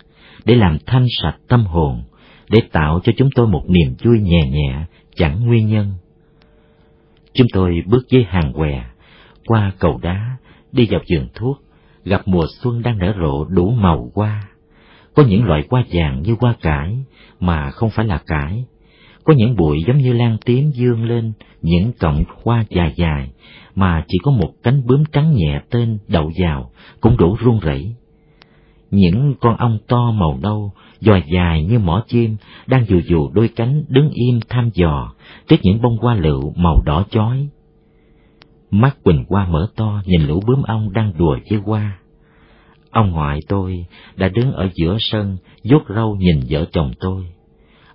để làm thanh sạch tâm hồn, để tạo cho chúng tôi một niềm vui nhẹ nhẹ, chẳng nguyên nhân. Chúng tôi bước dưới hàng què, qua cầu đá, đi vào vườn thuốc, gặp mùa xuân đang nở rộ đủ màu hoa. Có những loại hoa vàng như hoa cải, mà không phải là cải. Có những bụi giống như lan tím dương lên, những cọng hoa dài dài, mà chỉ có một cánh bướm trắng nhẹ tên đậu vào, cũng đủ run rẩy. Những con ong to màu nâu, dòi dài như mỏ chim, đang dù dù đôi cánh đứng im thăm dò trước những bông hoa lựu màu đỏ chói. Mắt Quỳnh Hoa mở to nhìn lũ bướm ong đang đùa với hoa. Ông ngoại tôi đã đứng ở giữa sân, vuốt râu nhìn vợ chồng tôi.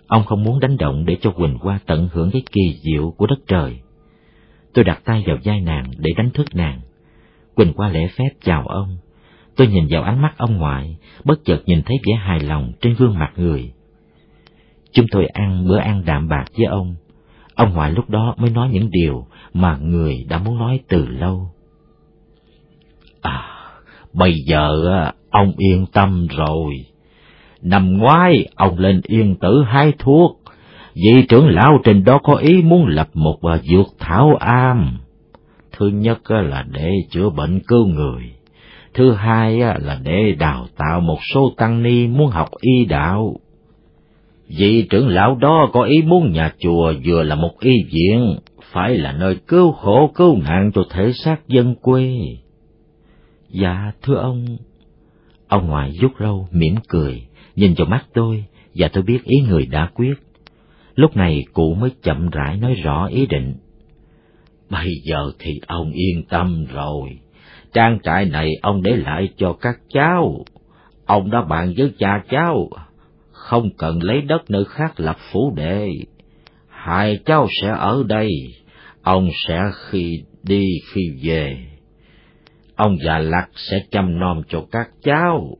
Ông không muốn đánh động để cho Quỳnh Hoa tận hưởng cái kỳ diệu của đất trời. Tôi đặt tay vào vai nàng để đánh thức nàng. Quỳnh Hoa lễ phép chào ông. Tôi nhìn vào ánh mắt ông ngoại, bất chợt nhìn thấy vẻ hài lòng trên gương mặt người. Chúng tôi ăn bữa ăn đạm bạc với ông. Ông ngoại lúc đó mới nói những điều mà người đã muốn nói từ lâu. À, bây giờ à, ông yên tâm rồi. Năm ngoái ông lên yên tử hái thuốc, vị trưởng lão trên đó có ý muốn lập một à, dược thảo am. Thứ nhất à, là để chữa bệnh cứu người, thứ hai là để đào tạo một số tăng ni muốn học y đạo. Vị trưởng lão đó có ý muốn nhà chùa vừa là một y viện, phải là nơi cứu khổ cứu nạn cho thể xác dân quê. Dạ, thưa ông. Ông ngoại rút râu, mỉm cười, nhìn vào mắt tôi, và tôi biết ý người đã quyết. Lúc này cụ mới chậm rãi nói rõ ý định. Bây giờ thì ông yên tâm rồi. Trang trại này ông để lại cho các cháu. Ông đã bàn với cha cháu, không cần lấy đất nơi khác lập phủ đệ. Hai cháu sẽ ở đây, ông sẽ khi đi khi về. Ông già lạc sẽ chăm nom cho các cháu.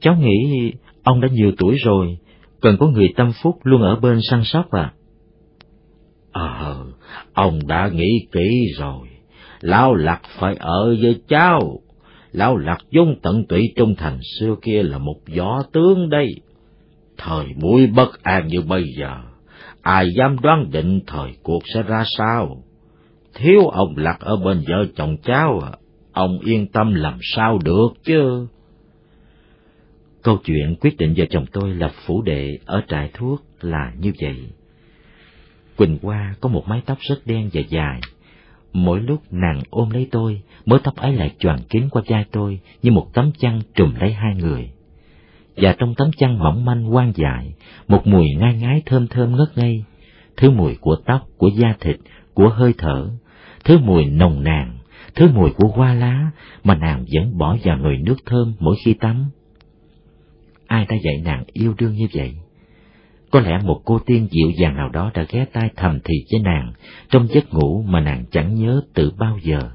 Cháu nghĩ ông đã nhiều tuổi rồi, cần có người tâm phúc luôn ở bên săn sóc à? Ờ, ông đã nghĩ kỹ rồi. Lão Lạc phải ở với cháu. Lão Lạc dung tận tụy trung thành xưa kia là một võ tướng đây. Thời mũi bất an như bây giờ, ai dám đoán định thời cuộc sẽ ra sao? Thiếu ông Lạc ở bên vợ chồng cháu, à, ông yên tâm làm sao được chứ? Câu chuyện quyết định vợ chồng tôi lập phủ đệ ở trại thuốc là như vậy. Quỳnh Hoa có một mái tóc rất đen và dài. Mỗi lúc nàng ôm lấy tôi, mớ tóc ấy lại choàng kín qua vai tôi như một tấm chăn trùm lấy hai người. Và trong tấm chăn mỏng manh quan dại, một mùi ngai ngái thơm thơm ngất ngây, thứ mùi của tóc, của da thịt, của hơi thở, thứ mùi nồng nàn, thứ mùi của hoa lá mà nàng vẫn bỏ vào nồi nước thơm mỗi khi tắm. ai đã dạy nàng yêu đương như vậy. Có lẽ một cô tiên dịu dàng nào đó đã ghé tai thầm thì với nàng trong giấc ngủ mà nàng chẳng nhớ từ bao giờ.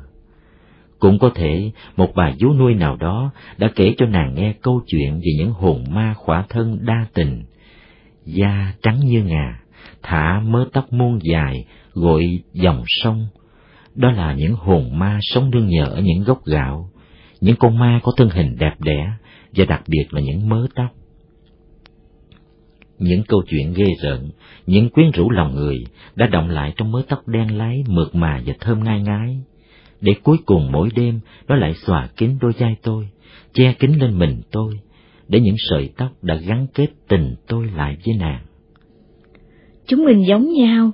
Cũng có thể một bà vú nuôi nào đó đã kể cho nàng nghe câu chuyện về những hồn ma khỏa thân đa tình, da trắng như ngà, thả mớ tóc muôn dài, gội dòng sông. Đó là những hồn ma sống nương nhờ ở những gốc gạo, những con ma có thân hình đẹp đẽ và đặc biệt là những mớ tóc. Những câu chuyện ghê rợn, những quyến rũ lòng người đã động lại trong mớ tóc đen láy mượt mà và thơm ngai ngái. Để cuối cùng mỗi đêm nó lại xòa kín đôi vai tôi, che kín lên mình tôi, để những sợi tóc đã gắn kết tình tôi lại với nàng. Chúng mình giống nhau.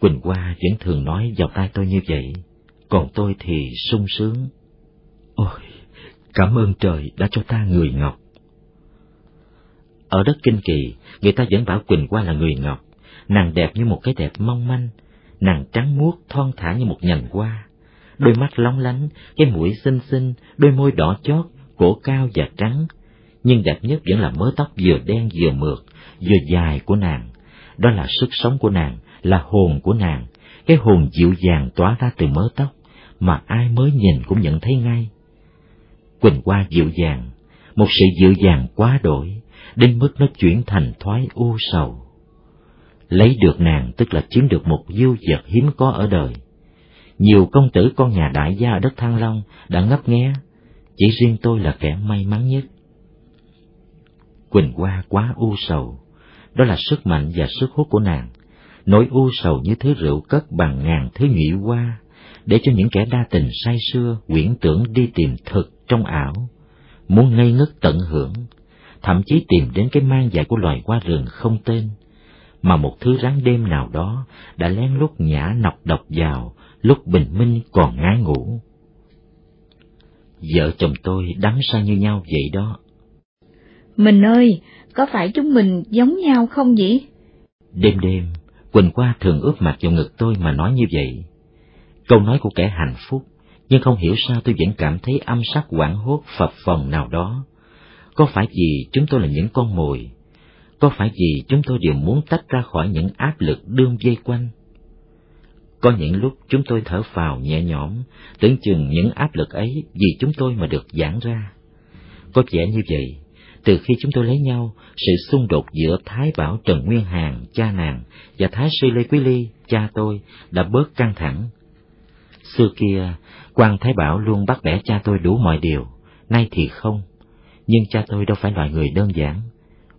Quỳnh Hoa vẫn thường nói vào tai tôi như vậy, còn tôi thì sung sướng. Ôi, cảm ơn trời đã cho ta người ngọc. Ở đất Kinh Kỳ, người ta vẫn bảo Quỳnh Hoa là người ngọc, nàng đẹp như một cái đẹp mong manh, nàng trắng muốt thon thả như một nhành hoa, đôi mắt long lánh, cái mũi xinh xinh, đôi môi đỏ chót, cổ cao và trắng, nhưng đẹp nhất vẫn là mớ tóc vừa đen vừa mượt, vừa dài của nàng. Đó là sức sống của nàng, là hồn của nàng, cái hồn dịu dàng tỏa ra từ mớ tóc, mà ai mới nhìn cũng nhận thấy ngay. Quỳnh Hoa dịu dàng, một sự dịu dàng quá đổi, đến mức nó chuyển thành thoái u sầu. Lấy được nàng tức là chiếm được một dư vật hiếm có ở đời. Nhiều công tử con nhà đại gia ở đất Thăng Long đã ngấp nghé, chỉ riêng tôi là kẻ may mắn nhất. Quỳnh Hoa quá u sầu, đó là sức mạnh và sức hút của nàng, nỗi u sầu như thứ rượu cất bằng ngàn thứ nhụy hoa, để cho những kẻ đa tình say sưa quyển tưởng đi tìm thực trong ảo, muốn ngây ngất tận hưởng, thậm chí tìm đến cái mang dại của loài hoa rừng không tên, mà một thứ rắn đêm nào đó đã lén lút nhả nọc độc vào lúc bình minh còn ngái ngủ. Vợ chồng tôi đắm say như nhau vậy đó. Mình ơi, có phải chúng mình giống nhau không nhỉ? Đêm đêm, Quỳnh Qua thường ướp mặt vào ngực tôi mà nói như vậy. Câu nói của kẻ hạnh phúc, nhưng không hiểu sao tôi vẫn cảm thấy âm sắc quảng hốt phập phồng nào đó. Có phải vì chúng tôi là những con mồi? Có phải vì chúng tôi đều muốn tách ra khỏi những áp lực đương dây quanh? Có những lúc chúng tôi thở phào nhẹ nhõm, tưởng chừng những áp lực ấy vì chúng tôi mà được giãn ra. Có vẻ như vậy, từ khi chúng tôi lấy nhau, sự xung đột giữa Thái Bảo Trần Nguyên Hàn, cha nàng, và Thái Sư Lê Quý Ly, cha tôi, đã bớt căng thẳng. Xưa kia, quan Thái Bảo luôn bắt bẻ cha tôi đủ mọi điều, nay thì không. Nhưng cha tôi đâu phải loại người đơn giản.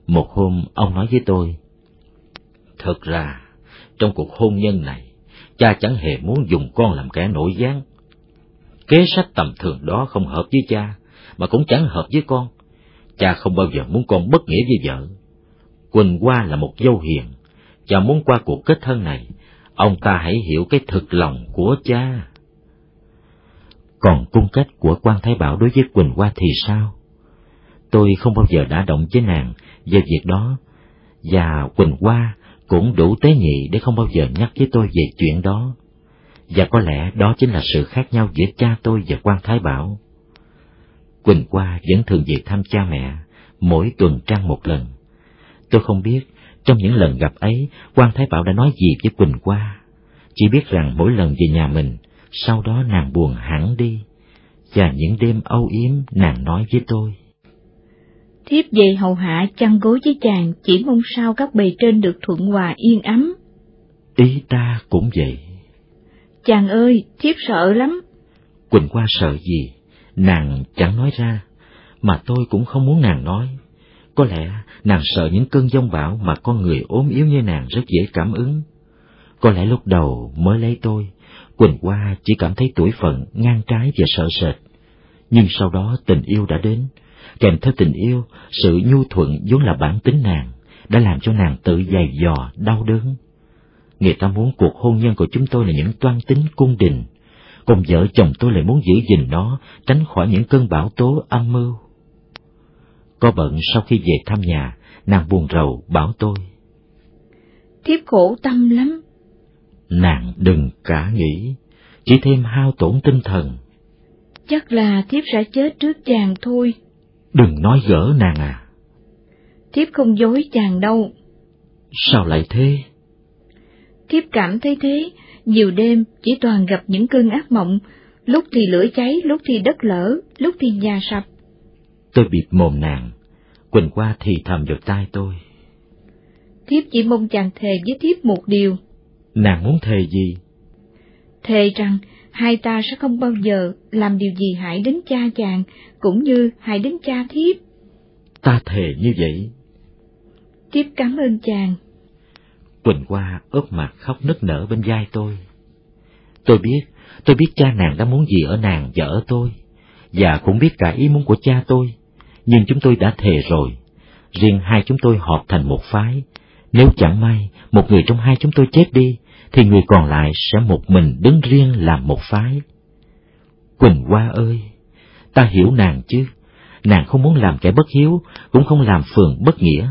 Một hôm, ông nói với tôi, Thật ra, trong cuộc hôn nhân này, cha chẳng hề muốn dùng con làm kẻ nổi gián. Kế sách tầm thường đó không hợp với cha, mà cũng chẳng hợp với con. Cha không bao giờ muốn con bất nghĩa với vợ. Quỳnh Hoa là một dâu hiền, cha muốn qua cuộc kết thân này, ông ta hãy hiểu cái thực lòng của cha. Còn cung cách của quan Thái Bảo đối với Quỳnh Hoa thì sao? Tôi không bao giờ đã động với nàng về việc đó, và Quỳnh Hoa cũng đủ tế nhị để không bao giờ nhắc với tôi về chuyện đó. Và có lẽ đó chính là sự khác nhau giữa cha tôi và quan Thái Bảo. Quỳnh Hoa vẫn thường về thăm cha mẹ, mỗi tuần trăng một lần. Tôi không biết trong những lần gặp ấy quan Thái Bảo đã nói gì với Quỳnh Hoa. Chỉ biết rằng mỗi lần về nhà mình, sau đó nàng buồn hẳn đi. Và những đêm âu yếm nàng nói với tôi thiếp về hầu hạ chăn gối với chàng chỉ mong sao các bề trên được thuận hòa yên ấm. Ý ta cũng vậy. Chàng ơi, thiếp sợ lắm. Quỳnh Hoa sợ gì? Nàng chẳng nói ra, mà tôi cũng không muốn nàng nói. Có lẽ nàng sợ những cơn giông bão mà con người ốm yếu như nàng rất dễ cảm ứng. Có lẽ lúc đầu mới lấy tôi, Quỳnh Hoa chỉ cảm thấy tuổi phận ngang trái và sợ sệt. Nhưng sau đó tình yêu đã đến, kèm theo tình yêu, sự nhu thuận vốn là bản tính nàng, đã làm cho nàng tự dày dò, đau đớn. Người ta muốn cuộc hôn nhân của chúng tôi là những toan tính cung đình, còn vợ chồng tôi lại muốn giữ gìn nó, tránh khỏi những cơn bão tố âm mưu. Có bận sau khi về thăm nhà, nàng buồn rầu bảo tôi. Thiếp khổ tâm lắm. Nàng đừng cả nghĩ, chỉ thêm hao tổn tinh thần. Chắc là thiếp sẽ chết trước chàng thôi. Đừng nói gỡ nàng à. Thiếp không dối chàng đâu. Sao lại thế? Thiếp cảm thấy thế, nhiều đêm chỉ toàn gặp những cơn ác mộng, lúc thì lửa cháy, lúc thì đất lở, lúc thì nhà sập. Tôi bịt mồm nàng, Quỳnh qua thì thầm vào tai tôi. Thiếp chỉ mong chàng thề với thiếp một điều. Nàng muốn thề gì? Thề rằng hai ta sẽ không bao giờ làm điều gì hại đến cha chàng, cũng như hại đến cha thiếp. Ta thề như vậy. Thiếp cảm ơn chàng. Quỳnh Hoa ướp mặt khóc nức nở bên vai tôi. Tôi biết, tôi biết cha nàng đã muốn gì ở nàng và ở tôi, và cũng biết cả ý muốn của cha tôi, nhưng chúng tôi đã thề rồi. Riêng hai chúng tôi họp thành một phái. Nếu chẳng may một người trong hai chúng tôi chết đi, thì người còn lại sẽ một mình đứng riêng làm một phái. Quỳnh Hoa ơi, ta hiểu nàng chứ, nàng không muốn làm kẻ bất hiếu, cũng không làm phường bất nghĩa.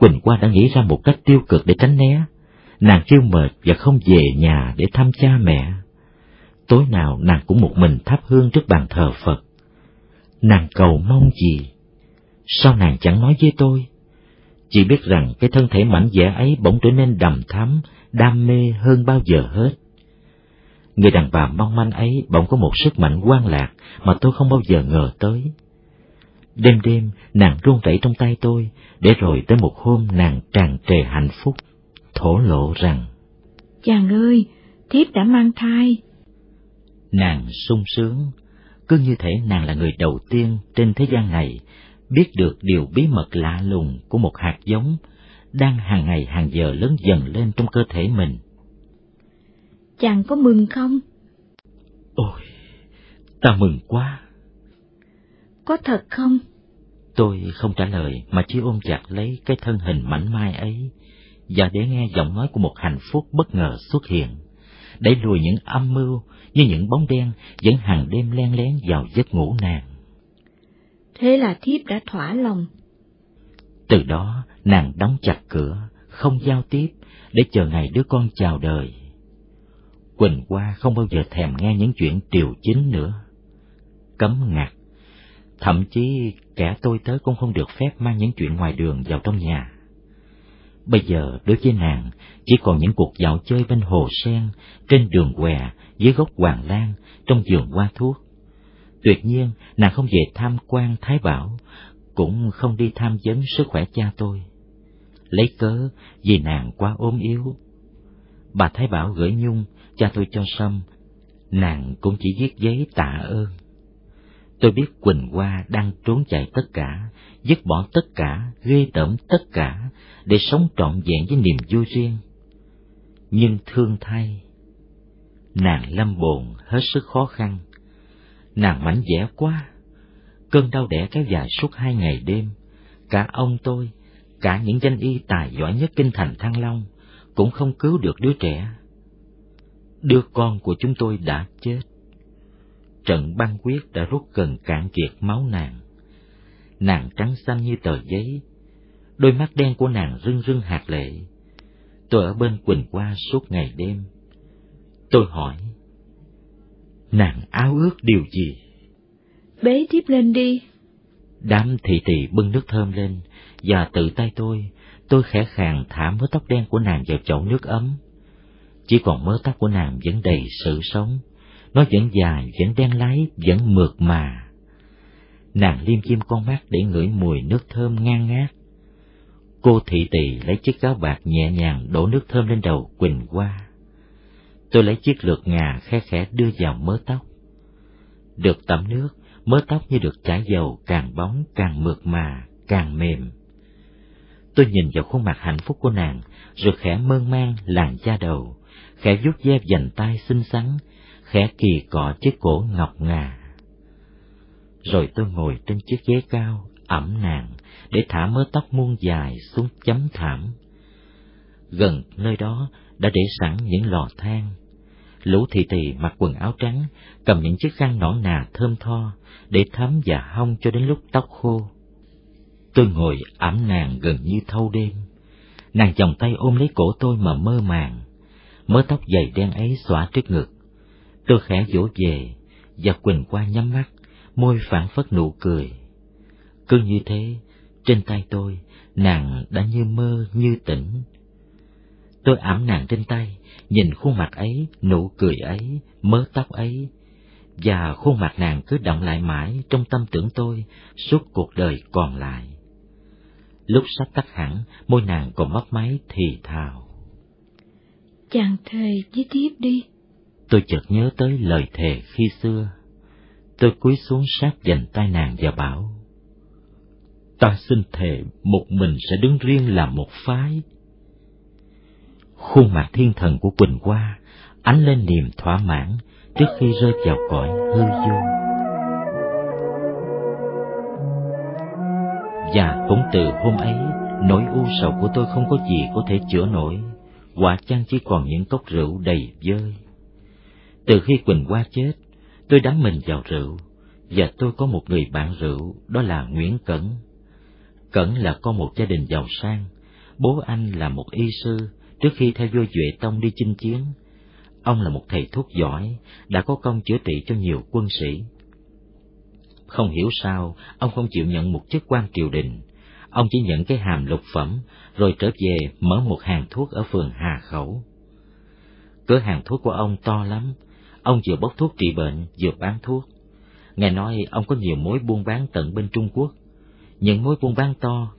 Quỳnh Hoa đã nghĩ ra một cách tiêu cực để tránh né, nàng kêu mệt và không về nhà để thăm cha mẹ. Tối nào nàng cũng một mình thắp hương trước bàn thờ Phật. Nàng cầu mong gì? Sao nàng chẳng nói với tôi? Chỉ biết rằng cái thân thể mảnh dẻ ấy bỗng trở nên đầm thắm, đam mê hơn bao giờ hết. Người đàn bà mong manh ấy bỗng có một sức mạnh quan lạc mà tôi không bao giờ ngờ tới. Đêm đêm, nàng run rẩy trong tay tôi, để rồi tới một hôm nàng tràn trề hạnh phúc, thổ lộ rằng Chàng ơi, thiếp đã mang thai. Nàng sung sướng, cứ như thể nàng là người đầu tiên trên thế gian này biết được điều bí mật lạ lùng của một hạt giống đang hàng ngày hàng giờ lớn dần lên trong cơ thể mình. Chàng có mừng không? Ôi, ta mừng quá. Có thật không? Tôi không trả lời mà chỉ ôm chặt lấy cái thân hình mảnh mai ấy và để nghe giọng nói của một hạnh phúc bất ngờ xuất hiện, đẩy lùi những âm mưu như những bóng đen vẫn hàng đêm len lén vào giấc ngủ nàng. Thế là thiếp đã thỏa lòng. Từ đó, nàng đóng chặt cửa, không giao tiếp, để chờ ngày đứa con chào đời. Quỳnh Hoa không bao giờ thèm nghe những chuyện triều chính nữa. Cấm ngặt, thậm chí kẻ tôi tớ cũng không được phép mang những chuyện ngoài đường vào trong nhà. Bây giờ đối với nàng chỉ còn những cuộc dạo chơi bên hồ sen, trên đường què, dưới gốc hoàng lan, trong vườn hoa thuốc. Tuyệt nhiên, nàng không về tham quan Thái Bảo, cũng không đi tham vấn sức khỏe cha tôi. Lấy cớ vì nàng quá ốm yếu. Bà Thái Bảo gửi nhung, cha tôi cho xong, nàng cũng chỉ viết giấy tạ ơn. Tôi biết Quỳnh Hoa đang trốn chạy tất cả, dứt bỏ tất cả, ghê tởm tất cả, để sống trọn vẹn với niềm vui riêng. Nhưng thương thay, nàng lâm bồn hết sức khó khăn. Nàng mảnh dẻ quá, cơn đau đẻ kéo dài suốt hai ngày đêm. Cả ông tôi, cả những danh y tài giỏi nhất kinh thành Thăng Long, cũng không cứu được đứa trẻ. Đứa con của chúng tôi đã chết. Trận băng quyết đã rút gần cạn kiệt máu nàng. Nàng trắng xanh như tờ giấy, đôi mắt đen của nàng rưng rưng hạt lệ. Tôi ở bên Quỳnh Hoa suốt ngày đêm. Tôi hỏi, nàng áo ước điều gì? Bế tiếp lên đi. Đám thị tỳ bưng nước thơm lên, và tự tay tôi, tôi khẽ khàng thả mớ tóc đen của nàng vào chậu nước ấm. Chỉ còn mớ tóc của nàng vẫn đầy sự sống, nó vẫn dài, vẫn đen láy, vẫn mượt mà. Nàng liêm chim con mắt để ngửi mùi nước thơm ngang ngát. Cô thị tỳ lấy chiếc gáo bạc nhẹ nhàng đổ nước thơm lên đầu Quỳnh Hoa. Tôi lấy chiếc lược ngà khẽ khẽ đưa vào mớ tóc. Được tắm nước, mớ tóc như được chải dầu càng bóng càng mượt mà, càng mềm. Tôi nhìn vào khuôn mặt hạnh phúc của nàng, rồi khẽ mơn man làn da đầu, khẽ vuốt ve dành tay xinh xắn, khẽ kỳ cọ chiếc cổ ngọc ngà. Rồi tôi ngồi trên chiếc ghế cao, ẩm nàng, để thả mớ tóc muôn dài xuống chấm thảm. Gần nơi đó đã để sẵn những lò than. Lũ thị tỳ mặc quần áo trắng, cầm những chiếc khăn nõn nà thơm tho, để thấm và hong cho đến lúc tóc khô. Tôi ngồi ẩm nàng gần như thâu đêm. Nàng vòng tay ôm lấy cổ tôi mà mơ màng. Mớ tóc dày đen ấy xõa trước ngực. Tôi khẽ vỗ về, và Quỳnh qua nhắm mắt, môi phản phất nụ cười. Cứ như thế, Trên tay tôi, nàng đã như mơ như tỉnh. Tôi ẵm nàng trên tay, nhìn khuôn mặt ấy, nụ cười ấy, mớ tóc ấy, và khuôn mặt nàng cứ động lại mãi trong tâm tưởng tôi suốt cuộc đời còn lại. Lúc sắp tắt hẳn, môi nàng còn mấp máy thì thào. Chàng thề với tiếp đi. Tôi chợt nhớ tới lời thề khi xưa. Tôi cúi xuống sát dành tay nàng và bảo. Ta xin thề một mình sẽ đứng riêng làm một phái. Khuôn mặt thiên thần của Quỳnh Hoa ánh lên niềm thỏa mãn trước khi rơi vào cõi hư vô. Và cũng từ hôm ấy, nỗi u sầu của tôi không có gì có thể chữa nổi, quả chăng chỉ còn những cốc rượu đầy vơi. Từ khi Quỳnh Hoa chết, tôi đắm mình vào rượu, và tôi có một người bạn rượu, đó là Nguyễn Cẩn. Cẩn là con một gia đình giàu sang, bố anh là một y sư, trước khi theo vua Duệ Tông đi chinh chiến. Ông là một thầy thuốc giỏi, đã có công chữa trị cho nhiều quân sĩ. Không hiểu sao, ông không chịu nhận một chức quan triều đình. Ông chỉ nhận cái hàm lục phẩm, rồi trở về mở một hàng thuốc ở phường Hà Khẩu. Cửa hàng thuốc của ông to lắm, ông vừa bốc thuốc trị bệnh, vừa bán thuốc. Nghe nói ông có nhiều mối buôn bán tận bên Trung Quốc. Những mối buôn bán to,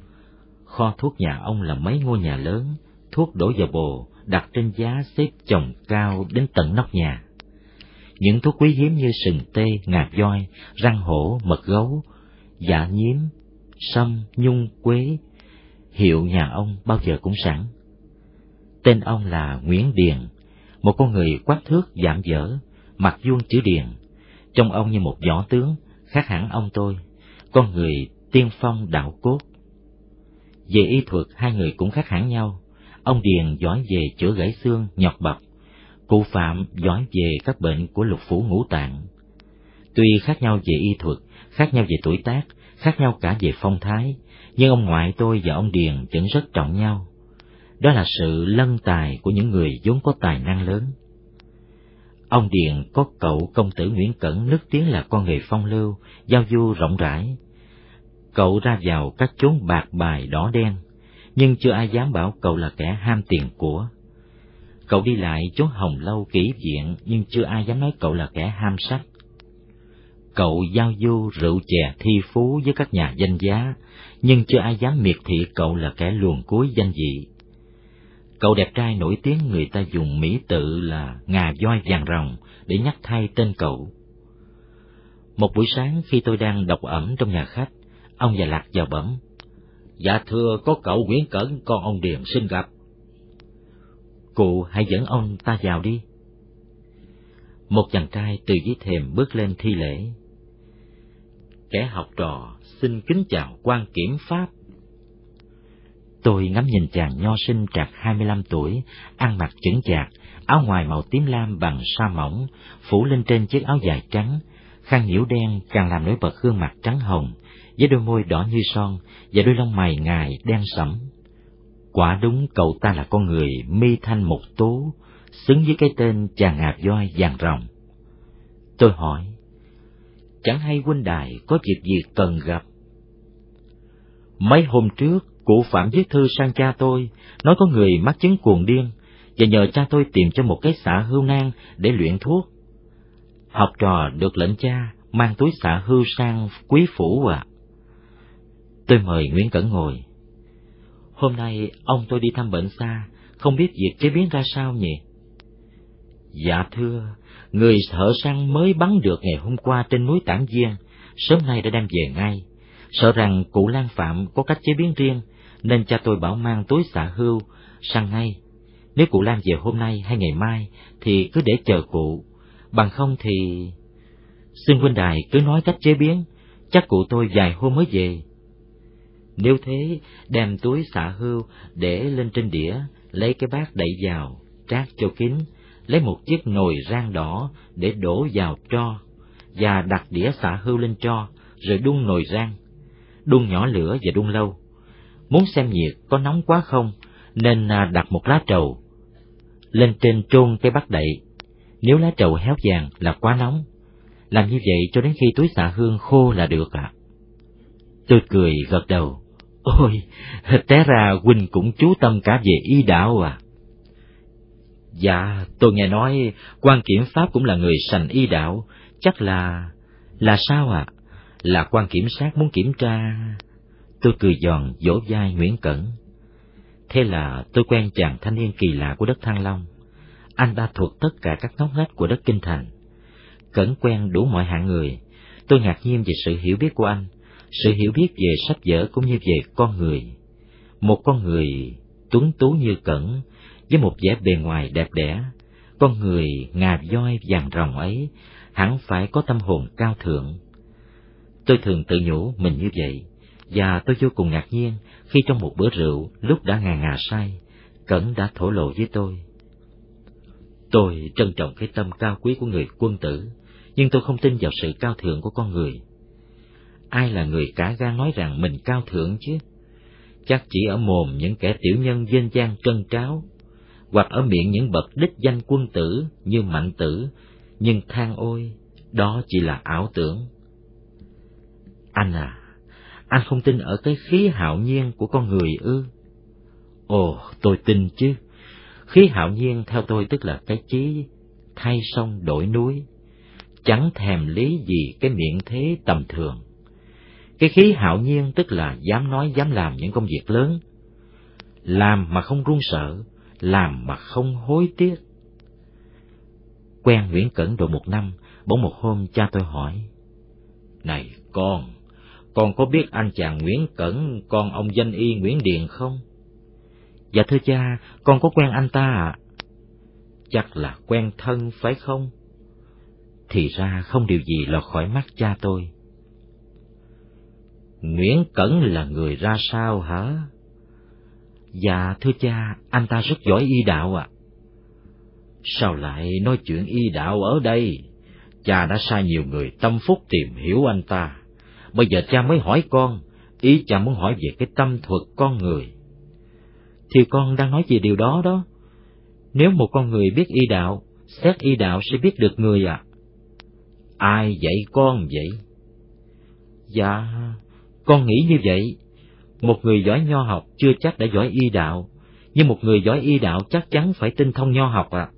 kho thuốc nhà ông là mấy ngôi nhà lớn, thuốc đổ vào bồ, đặt trên giá xếp chồng cao đến tận nóc nhà. Những thuốc quý hiếm như sừng tê, ngà voi, răng hổ, mật gấu, dạ nhiếm, sâm, nhung, quế, hiệu nhà ông bao giờ cũng sẵn. Tên ông là Nguyễn Điền, một con người quát thước giảm dở, mặt vuông chữ Điền. Trông ông như một võ tướng, khác hẳn ông tôi, con người tiên phong đạo cốt. Về y thuật hai người cũng khác hẳn nhau, ông Điền giỏi về chữa gãy xương, nhọt bập, cụ Phạm giỏi về các bệnh của lục phủ ngũ tạng. Tuy khác nhau về y thuật, khác nhau về tuổi tác, khác nhau cả về phong thái, nhưng ông ngoại tôi và ông Điền vẫn rất trọng nhau. Đó là sự lân tài của những người vốn có tài năng lớn. Ông Điền có cậu công tử Nguyễn Cẩn nức tiếng là con người phong lưu, giao du rộng rãi. Cậu ra vào các chốn bạc bài đỏ đen, nhưng chưa ai dám bảo cậu là kẻ ham tiền của. Cậu đi lại chốn hồng lâu kỹ viện, nhưng chưa ai dám nói cậu là kẻ ham sách. Cậu giao du rượu chè thi phú với các nhà danh giá, nhưng chưa ai dám miệt thị cậu là kẻ luồn cuối danh dị. Cậu đẹp trai nổi tiếng người ta dùng mỹ tự là ngà voi vàng rồng để nhắc thay tên cậu. Một buổi sáng khi tôi đang đọc ẩm trong nhà khách, ông già lạc vào bẩm. Dạ thưa có cậu Nguyễn Cẩn con ông Điền xin gặp. Cụ hãy dẫn ông ta vào đi. Một chàng trai từ dưới thềm bước lên thi lễ. Kẻ học trò xin kính chào quan kiểm pháp. Tôi ngắm nhìn chàng nho sinh trạc hai mươi lăm tuổi, ăn mặc chững chạc, áo ngoài màu tím lam bằng sa mỏng, phủ lên trên chiếc áo dài trắng, khăn nhiễu đen càng làm nổi bật gương mặt trắng hồng, với đôi môi đỏ như son và đôi lông mày ngài đen sẫm. Quả đúng cậu ta là con người mi thanh một tố, xứng với cái tên chàng ngạp voi vàng rồng. Tôi hỏi, chẳng hay huynh đài có việc gì cần gặp? Mấy hôm trước, cụ Phạm viết thư sang cha tôi, nói có người mắc chứng cuồng điên, và nhờ cha tôi tìm cho một cái xạ hưu nang để luyện thuốc. Học trò được lệnh cha mang túi xạ hưu sang quý phủ à. Tôi mời Nguyễn Cẩn ngồi. Hôm nay ông tôi đi thăm bệnh xa, không biết việc chế biến ra sao nhỉ? Dạ thưa, người thợ săn mới bắn được ngày hôm qua trên núi Tản Viên, sớm nay đã đem về ngay. Sợ rằng cụ Lan Phạm có cách chế biến riêng, nên cha tôi bảo mang túi xả hưu sang ngay. Nếu cụ Lan về hôm nay hay ngày mai, thì cứ để chờ cụ. Bằng không thì... Xin huynh đài cứ nói cách chế biến, chắc cụ tôi vài hôm mới về. Nếu thế, đem túi xả hưu để lên trên đĩa, lấy cái bát đậy vào, trát cho kín, lấy một chiếc nồi rang đỏ để đổ vào tro, và đặt đĩa xả hưu lên tro, rồi đun nồi rang. Đun nhỏ lửa và đun lâu. Muốn xem nhiệt có nóng quá không, nên à, đặt một lá trầu. Lên trên trôn cái bát đậy. Nếu lá trầu héo vàng là quá nóng. Làm như vậy cho đến khi túi xạ hương khô là được ạ. À. Tôi cười gật đầu. Ôi, té ra huynh cũng chú tâm cả về y đạo à. Dạ, tôi nghe nói quan kiểm pháp cũng là người sành y đạo, chắc là... Là sao ạ? À? Là quan kiểm sát muốn kiểm tra... Tôi cười giòn vỗ vai Nguyễn Cẩn. Thế là tôi quen chàng thanh niên kỳ lạ của đất Thăng Long. Anh ta thuộc tất cả các ngóc ngách của đất Kinh Thành. Cẩn quen đủ mọi hạng người. Tôi ngạc nhiên về sự hiểu biết của anh, sự hiểu biết về sách vở cũng như về con người. Một con người tuấn tú như Cẩn, với một vẻ bề ngoài đẹp đẽ, con người ngà voi vàng rồng ấy hẳn phải có tâm hồn cao thượng. Tôi thường tự nhủ mình như vậy, và tôi vô cùng ngạc nhiên khi trong một bữa rượu lúc đã ngà ngà say, Cẩn đã thổ lộ với tôi. Tôi trân trọng cái tâm cao quý của người quân tử, nhưng tôi không tin vào sự cao thượng của con người. Ai là người cả gan nói rằng mình cao thượng chứ? Chắc chỉ ở mồm những kẻ tiểu nhân dên gian trân tráo, hoặc ở miệng những bậc đích danh quân tử như mạnh tử, nhưng than ôi, đó chỉ là ảo tưởng. Anh à, anh không tin ở cái khí hạo nhiên của con người ư? Ồ, tôi tin chứ. Khí hạo nhiên theo tôi tức là cái chí thay sông đổi núi, chẳng thèm lý gì cái miệng thế tầm thường. Cái khí hạo nhiên tức là dám nói dám làm những công việc lớn, làm mà không run sợ, làm mà không hối tiếc. Quen Nguyễn Cẩn độ một năm, bỗng một hôm cha tôi hỏi, Này con, con có biết anh chàng Nguyễn Cẩn, con ông danh y Nguyễn Điền không? Dạ thưa cha, con có quen anh ta ạ. À? Chắc là quen thân phải không? Thì ra không điều gì lọt khỏi mắt cha tôi. Nguyễn Cẩn là người ra sao hả? Dạ thưa cha, anh ta rất giỏi y đạo ạ. À. Sao lại nói chuyện y đạo ở đây? Cha đã sai nhiều người tâm phúc tìm hiểu anh ta. Bây giờ cha mới hỏi con, ý cha muốn hỏi về cái tâm thuật con người. Thì con đang nói về điều đó đó. Nếu một con người biết y đạo, xét y đạo sẽ biết được người à. Ai dạy con vậy? Dạ, con nghĩ như vậy. Một người giỏi nho học chưa chắc đã giỏi y đạo, nhưng một người giỏi y đạo chắc chắn phải tinh thông nho học ạ. À.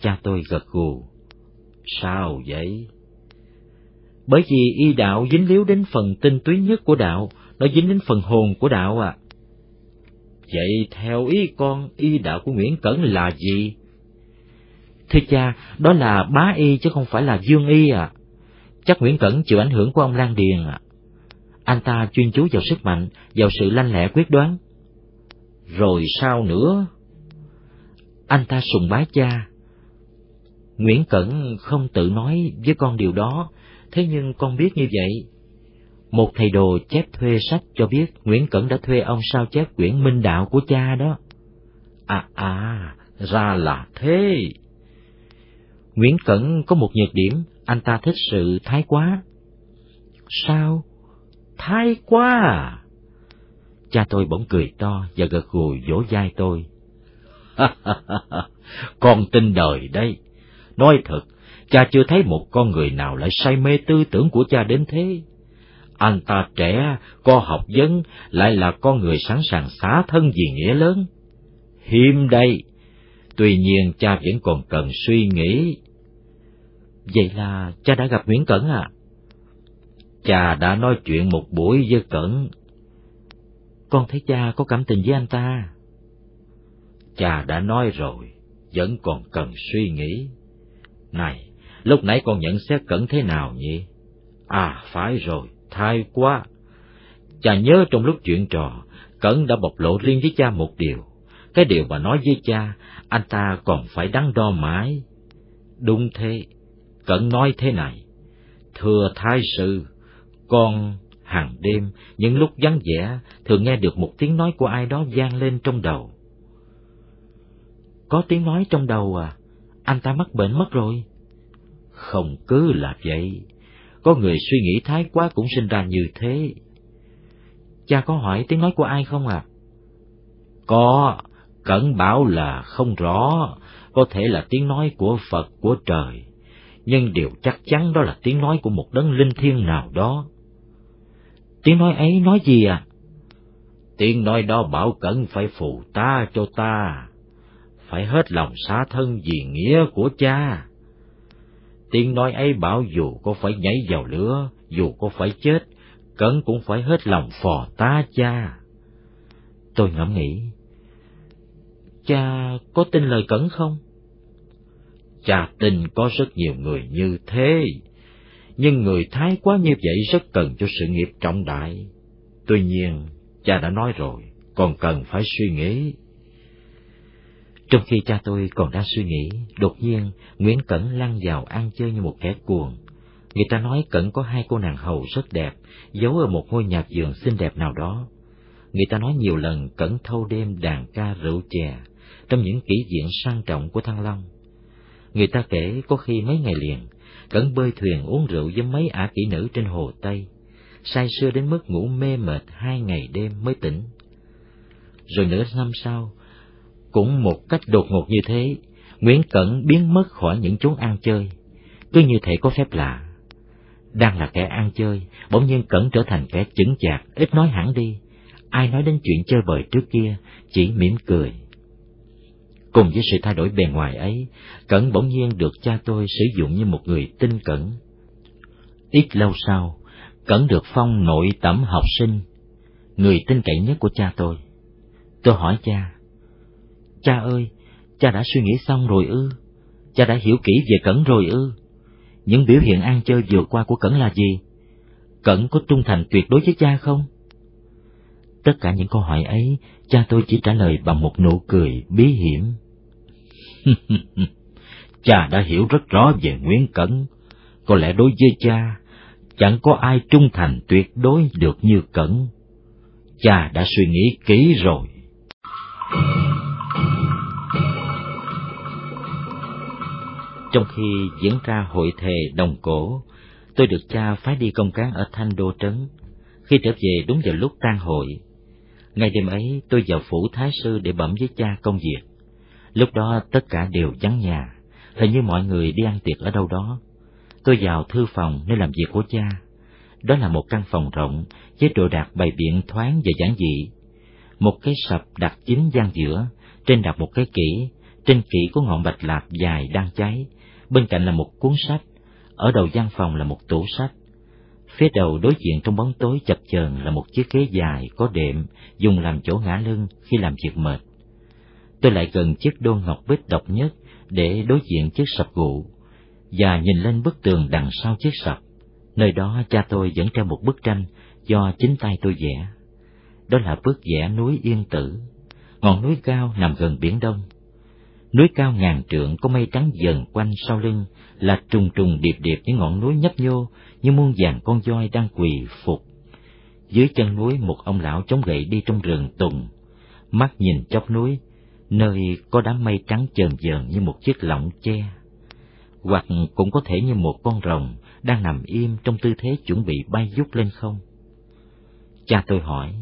Cha tôi gật gù. Sao vậy? Bởi vì y đạo dính líu đến phần tinh túy nhất của đạo, nó dính đến phần hồn của đạo à. Vậy theo ý con, y đạo của Nguyễn Cẩn là gì? Thưa cha, đó là bá y chứ không phải là dương y à. Chắc Nguyễn Cẩn chịu ảnh hưởng của ông Lan Điền à. Anh ta chuyên chú vào sức mạnh, vào sự lanh lẹ quyết đoán. Rồi sao nữa? Anh ta sùng bái cha. Nguyễn Cẩn không tự nói với con điều đó, thế nhưng con biết như vậy. Một thầy đồ chép thuê sách cho biết Nguyễn Cẩn đã thuê ông sao chép quyển minh đạo của cha đó. À à, ra là thế. Nguyễn Cẩn có một nhược điểm, anh ta thích sự thái quá. Sao? Thái quá à? Cha tôi bỗng cười to và gật gù vỗ vai tôi. con tin đời đây. Nói thật, cha chưa thấy một con người nào lại say mê tư tưởng của cha đến thế. Anh ta trẻ, có học vấn, lại là con người sẵn sàng xả thân vì nghĩa lớn. Hiếm đây, tuy nhiên cha vẫn còn cần suy nghĩ. Vậy là cha đã gặp Nguyễn Cẩn à? Cha đã nói chuyện một buổi với Cẩn. Con thấy cha có cảm tình với anh ta. Cha đã nói rồi, vẫn còn cần suy nghĩ. Này, lúc nãy con nhận xét Cẩn thế nào nhỉ? À, phải rồi, thay quá. Cha nhớ trong lúc chuyện trò, Cẩn đã bộc lộ riêng với cha một điều. Cái điều mà nói với cha, anh ta còn phải đắn đo mãi. Đúng thế, Cẩn nói thế này. Thưa Thái Sư, con hàng đêm, những lúc vắng vẻ, thường nghe được một tiếng nói của ai đó vang lên trong đầu. Có tiếng nói trong đầu à? Anh ta mắc bệnh mất rồi. Không cứ là vậy. Có người suy nghĩ thái quá cũng sinh ra như thế. Cha có hỏi tiếng nói của ai không à? Có, Cẩn bảo là không rõ, có thể là tiếng nói của Phật của trời, nhưng điều chắc chắn đó là tiếng nói của một đấng linh thiêng nào đó. Tiếng nói ấy nói gì à? Tiếng nói đó bảo cẩn phải phụ ta cho ta, phải hết lòng xá thân vì nghĩa của cha. Tiếng nói ấy bảo dù có phải nhảy vào lửa, dù có phải chết, cẩn cũng phải hết lòng phò tá cha. Tôi ngẫm nghĩ, cha có tin lời cẩn không? Cha tin có rất nhiều người như thế, nhưng người thái quá như vậy rất cần cho sự nghiệp trọng đại. Tuy nhiên, cha đã nói rồi, còn cần phải suy nghĩ. Trong khi cha tôi còn đang suy nghĩ, đột nhiên Nguyễn Cẩn lăn vào ăn chơi như một kẻ cuồng. Người ta nói Cẩn có hai cô nàng hầu rất đẹp, giấu ở một ngôi nhà vườn xinh đẹp nào đó. Người ta nói nhiều lần Cẩn thâu đêm đàn ca rượu chè, trong những kỷ diện sang trọng của Thăng Long. Người ta kể có khi mấy ngày liền, Cẩn bơi thuyền uống rượu với mấy ả kỹ nữ trên hồ Tây, say sưa đến mức ngủ mê mệt hai ngày đêm mới tỉnh. Rồi nửa năm sau, cũng một cách đột ngột như thế, Nguyễn Cẩn biến mất khỏi những chốn ăn chơi, cứ như thể có phép lạ. Đang là kẻ ăn chơi, bỗng nhiên Cẩn trở thành kẻ chững chạc, ít nói hẳn đi. Ai nói đến chuyện chơi bời trước kia, chỉ mỉm cười. Cùng với sự thay đổi bề ngoài ấy, Cẩn bỗng nhiên được cha tôi sử dụng như một người tinh cẩn. Ít lâu sau, Cẩn được phong nội tẩm học sinh, người tin cậy nhất của cha tôi. Tôi hỏi cha, Cha ơi, cha đã suy nghĩ xong rồi ư? Cha đã hiểu kỹ về Cẩn rồi ư? Những biểu hiện ăn chơi vừa qua của Cẩn là gì? Cẩn có trung thành tuyệt đối với cha không? Tất cả những câu hỏi ấy, cha tôi chỉ trả lời bằng một nụ cười bí hiểm. cha đã hiểu rất rõ về Nguyễn Cẩn. Có lẽ đối với cha, chẳng có ai trung thành tuyệt đối được như Cẩn. Cha đã suy nghĩ kỹ rồi. Trong khi diễn ra hội thề đồng cổ, tôi được cha phái đi công cán ở Thanh Đô Trấn. Khi trở về đúng vào lúc tan hội, ngày đêm ấy tôi vào phủ Thái Sư để bẩm với cha công việc. Lúc đó tất cả đều vắng nhà, hình như mọi người đi ăn tiệc ở đâu đó. Tôi vào thư phòng nơi làm việc của cha. Đó là một căn phòng rộng với đồ đạc bày biện thoáng và giản dị. Một cái sập đặt chính gian giữa, trên đặt một cái kỹ, trên kỹ có ngọn bạch lạp dài đang cháy, bên cạnh là một cuốn sách, ở đầu gian phòng là một tủ sách. Phía đầu đối diện trong bóng tối chập chờn là một chiếc ghế dài có đệm dùng làm chỗ ngã lưng khi làm việc mệt. Tôi lại gần chiếc đôn ngọc bích độc nhất để đối diện chiếc sập gụ và nhìn lên bức tường đằng sau chiếc sập. Nơi đó cha tôi vẫn treo một bức tranh do chính tay tôi vẽ. Đó là bức vẽ núi Yên Tử, ngọn núi cao nằm gần biển Đông Núi cao ngàn trượng có mây trắng dần quanh sau lưng là trùng trùng điệp điệp những ngọn núi nhấp nhô như muôn vàng con voi đang quỳ phục. Dưới chân núi một ông lão chống gậy đi trong rừng tùng, mắt nhìn chóp núi, nơi có đám mây trắng chờn dờn như một chiếc lọng che. Hoặc cũng có thể như một con rồng đang nằm im trong tư thế chuẩn bị bay vút lên không. Cha tôi hỏi,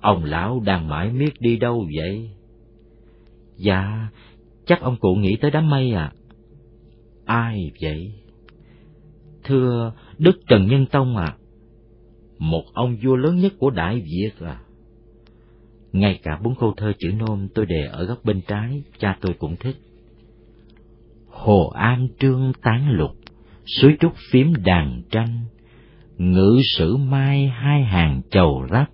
ông lão đang mãi miết đi đâu vậy? Dạ, chắc ông cụ nghĩ tới đám mây à? Ai vậy? Thưa Đức Trần Nhân Tông à? Một ông vua lớn nhất của Đại Việt à? Ngay cả bốn câu thơ chữ nôm tôi đề ở góc bên trái, cha tôi cũng thích. Hồ An Trương tán lục, suối trúc phím đàn tranh, ngữ sử mai hai hàng chầu rắc,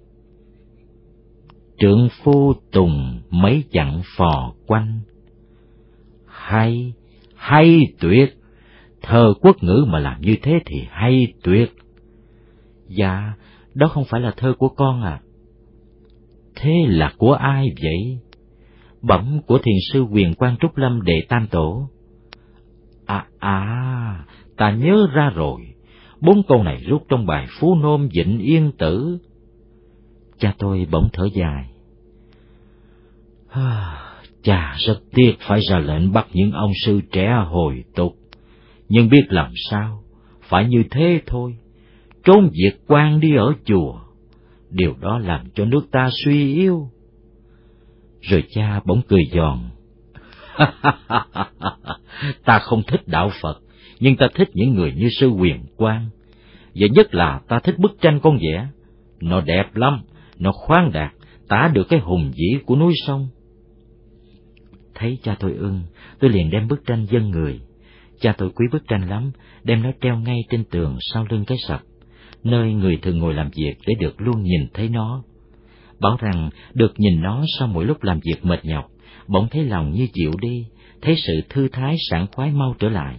trượng phu tùng mấy dặn phò quanh. Hay, hay tuyệt, thơ quốc ngữ mà làm như thế thì hay tuyệt. Dạ, đó không phải là thơ của con à. Thế là của ai vậy? Bẩm của thiền sư quyền quan Trúc Lâm đệ tam tổ. À à, ta nhớ ra rồi, bốn câu này rút trong bài Phú Nôm Vịnh Yên Tử Cha tôi bỗng thở dài. cha rất tiếc phải ra lệnh bắt những ông sư trẻ hồi tục, nhưng biết làm sao, phải như thế thôi, trốn việc quan đi ở chùa, điều đó làm cho nước ta suy yếu. Rồi cha bỗng cười giòn. ta không thích đạo Phật, nhưng ta thích những người như sư quyền Quang và nhất là ta thích bức tranh con vẽ, nó đẹp lắm, nó khoáng đạt, tả được cái hùng vĩ của núi sông. Thấy cha tôi ưng, tôi liền đem bức tranh dân người. Cha tôi quý bức tranh lắm, đem nó treo ngay trên tường sau lưng cái sập, nơi người thường ngồi làm việc để được luôn nhìn thấy nó. Bảo rằng được nhìn nó sau mỗi lúc làm việc mệt nhọc, bỗng thấy lòng như chịu đi, thấy sự thư thái sảng khoái mau trở lại.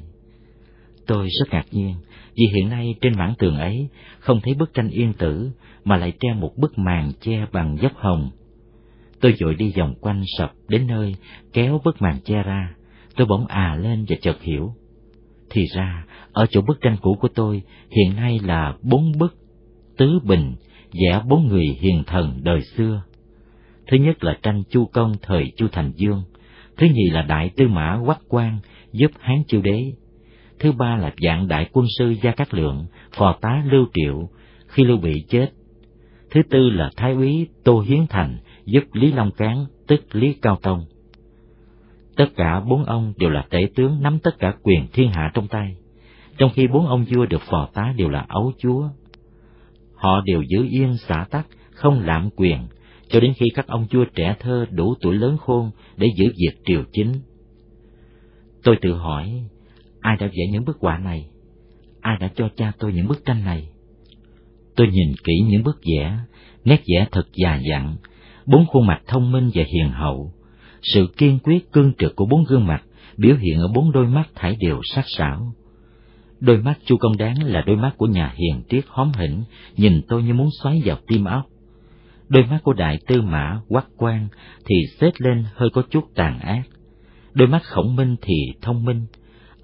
Tôi rất ngạc nhiên, vì hiện nay trên mảng tường ấy không thấy bức tranh yên tử, mà lại treo một bức màn che bằng dốc hồng. Tôi vội đi vòng quanh sập đến nơi, kéo bức màn che ra, tôi bỗng à lên và chợt hiểu. Thì ra, ở chỗ bức tranh cũ của tôi hiện nay là bốn bức tứ bình vẽ bốn người hiền thần đời xưa. Thứ nhất là tranh Chu Công thời Chu Thành Dương, thứ nhì là Đại Tư Mã Quách Quang giúp Hán Chiêu Đế, thứ ba là dạng đại quân sư Gia Cát Lượng, phò tá Lưu Triệu khi Lưu Bị chết. Thứ tư là Thái úy Tô Hiến Thành giúp Lý Long Cán, tức Lý Cao Tông. Tất cả bốn ông đều là tể tướng nắm tất cả quyền thiên hạ trong tay, trong khi bốn ông vua được phò tá đều là ấu chúa. Họ đều giữ yên xã tắc, không lạm quyền, cho đến khi các ông vua trẻ thơ đủ tuổi lớn khôn để giữ việc triều chính. Tôi tự hỏi, ai đã vẽ những bức họa này? Ai đã cho cha tôi những bức tranh này? Tôi nhìn kỹ những bức vẽ, nét vẽ thật già dặn, bốn khuôn mặt thông minh và hiền hậu. Sự kiên quyết cương trực của bốn gương mặt biểu hiện ở bốn đôi mắt thải đều sắc sảo. Đôi mắt Chu Công Đáng là đôi mắt của nhà hiền triết hóm hỉnh, nhìn tôi như muốn xoáy vào tim óc. Đôi mắt của đại tư mã quắc quan thì xếp lên hơi có chút tàn ác. Đôi mắt khổng minh thì thông minh,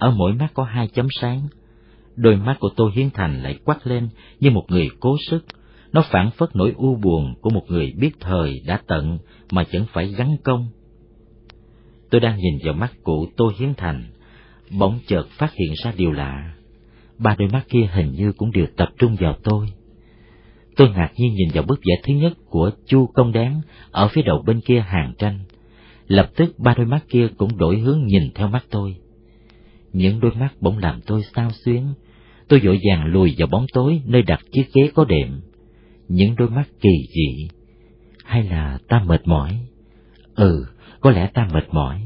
ở mỗi mắt có hai chấm sáng. Đôi mắt của Tô Hiến Thành lại quắc lên như một người cố sức, nó phản phất nỗi u buồn của một người biết thời đã tận mà chẳng phải gắn công. Tôi đang nhìn vào mắt của Tô Hiến Thành, bỗng chợt phát hiện ra điều lạ. Ba đôi mắt kia hình như cũng đều tập trung vào tôi. Tôi ngạc nhiên nhìn vào bức vẽ thứ nhất của Chu Công Đáng ở phía đầu bên kia hàng tranh. Lập tức ba đôi mắt kia cũng đổi hướng nhìn theo mắt tôi. Những đôi mắt bỗng làm tôi sao xuyến. Tôi vội vàng lùi vào bóng tối nơi đặt chiếc ghế có đệm. Những đôi mắt kỳ dị. Hay là ta mệt mỏi? Ừ, có lẽ ta mệt mỏi.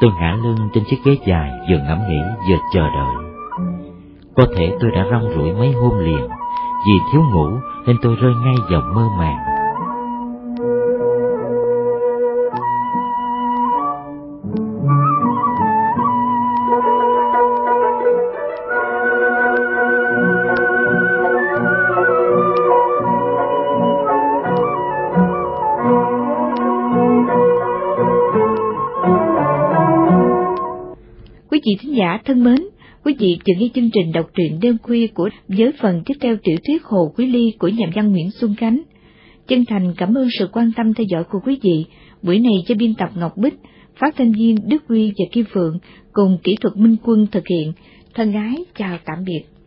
Tôi ngã lưng trên chiếc ghế dài vừa ngẫm nghĩ vừa chờ đợi. Có thể tôi đã rong ruổi mấy hôm liền, vì thiếu ngủ nên tôi rơi ngay vào mơ màng. Vị thính giả thân mến, quý vị vừa nghe chương trình đọc truyện đêm khuya của với phần tiếp theo tiểu thuyết Hồ Quý Ly của nhà văn Nguyễn Xuân Khánh. Chân thành cảm ơn sự quan tâm theo dõi của quý vị. Buổi này cho biên tập Ngọc Bích, phát thanh viên Đức Huy và Kim Phượng cùng kỹ thuật Minh Quân thực hiện. Thân ái chào tạm biệt.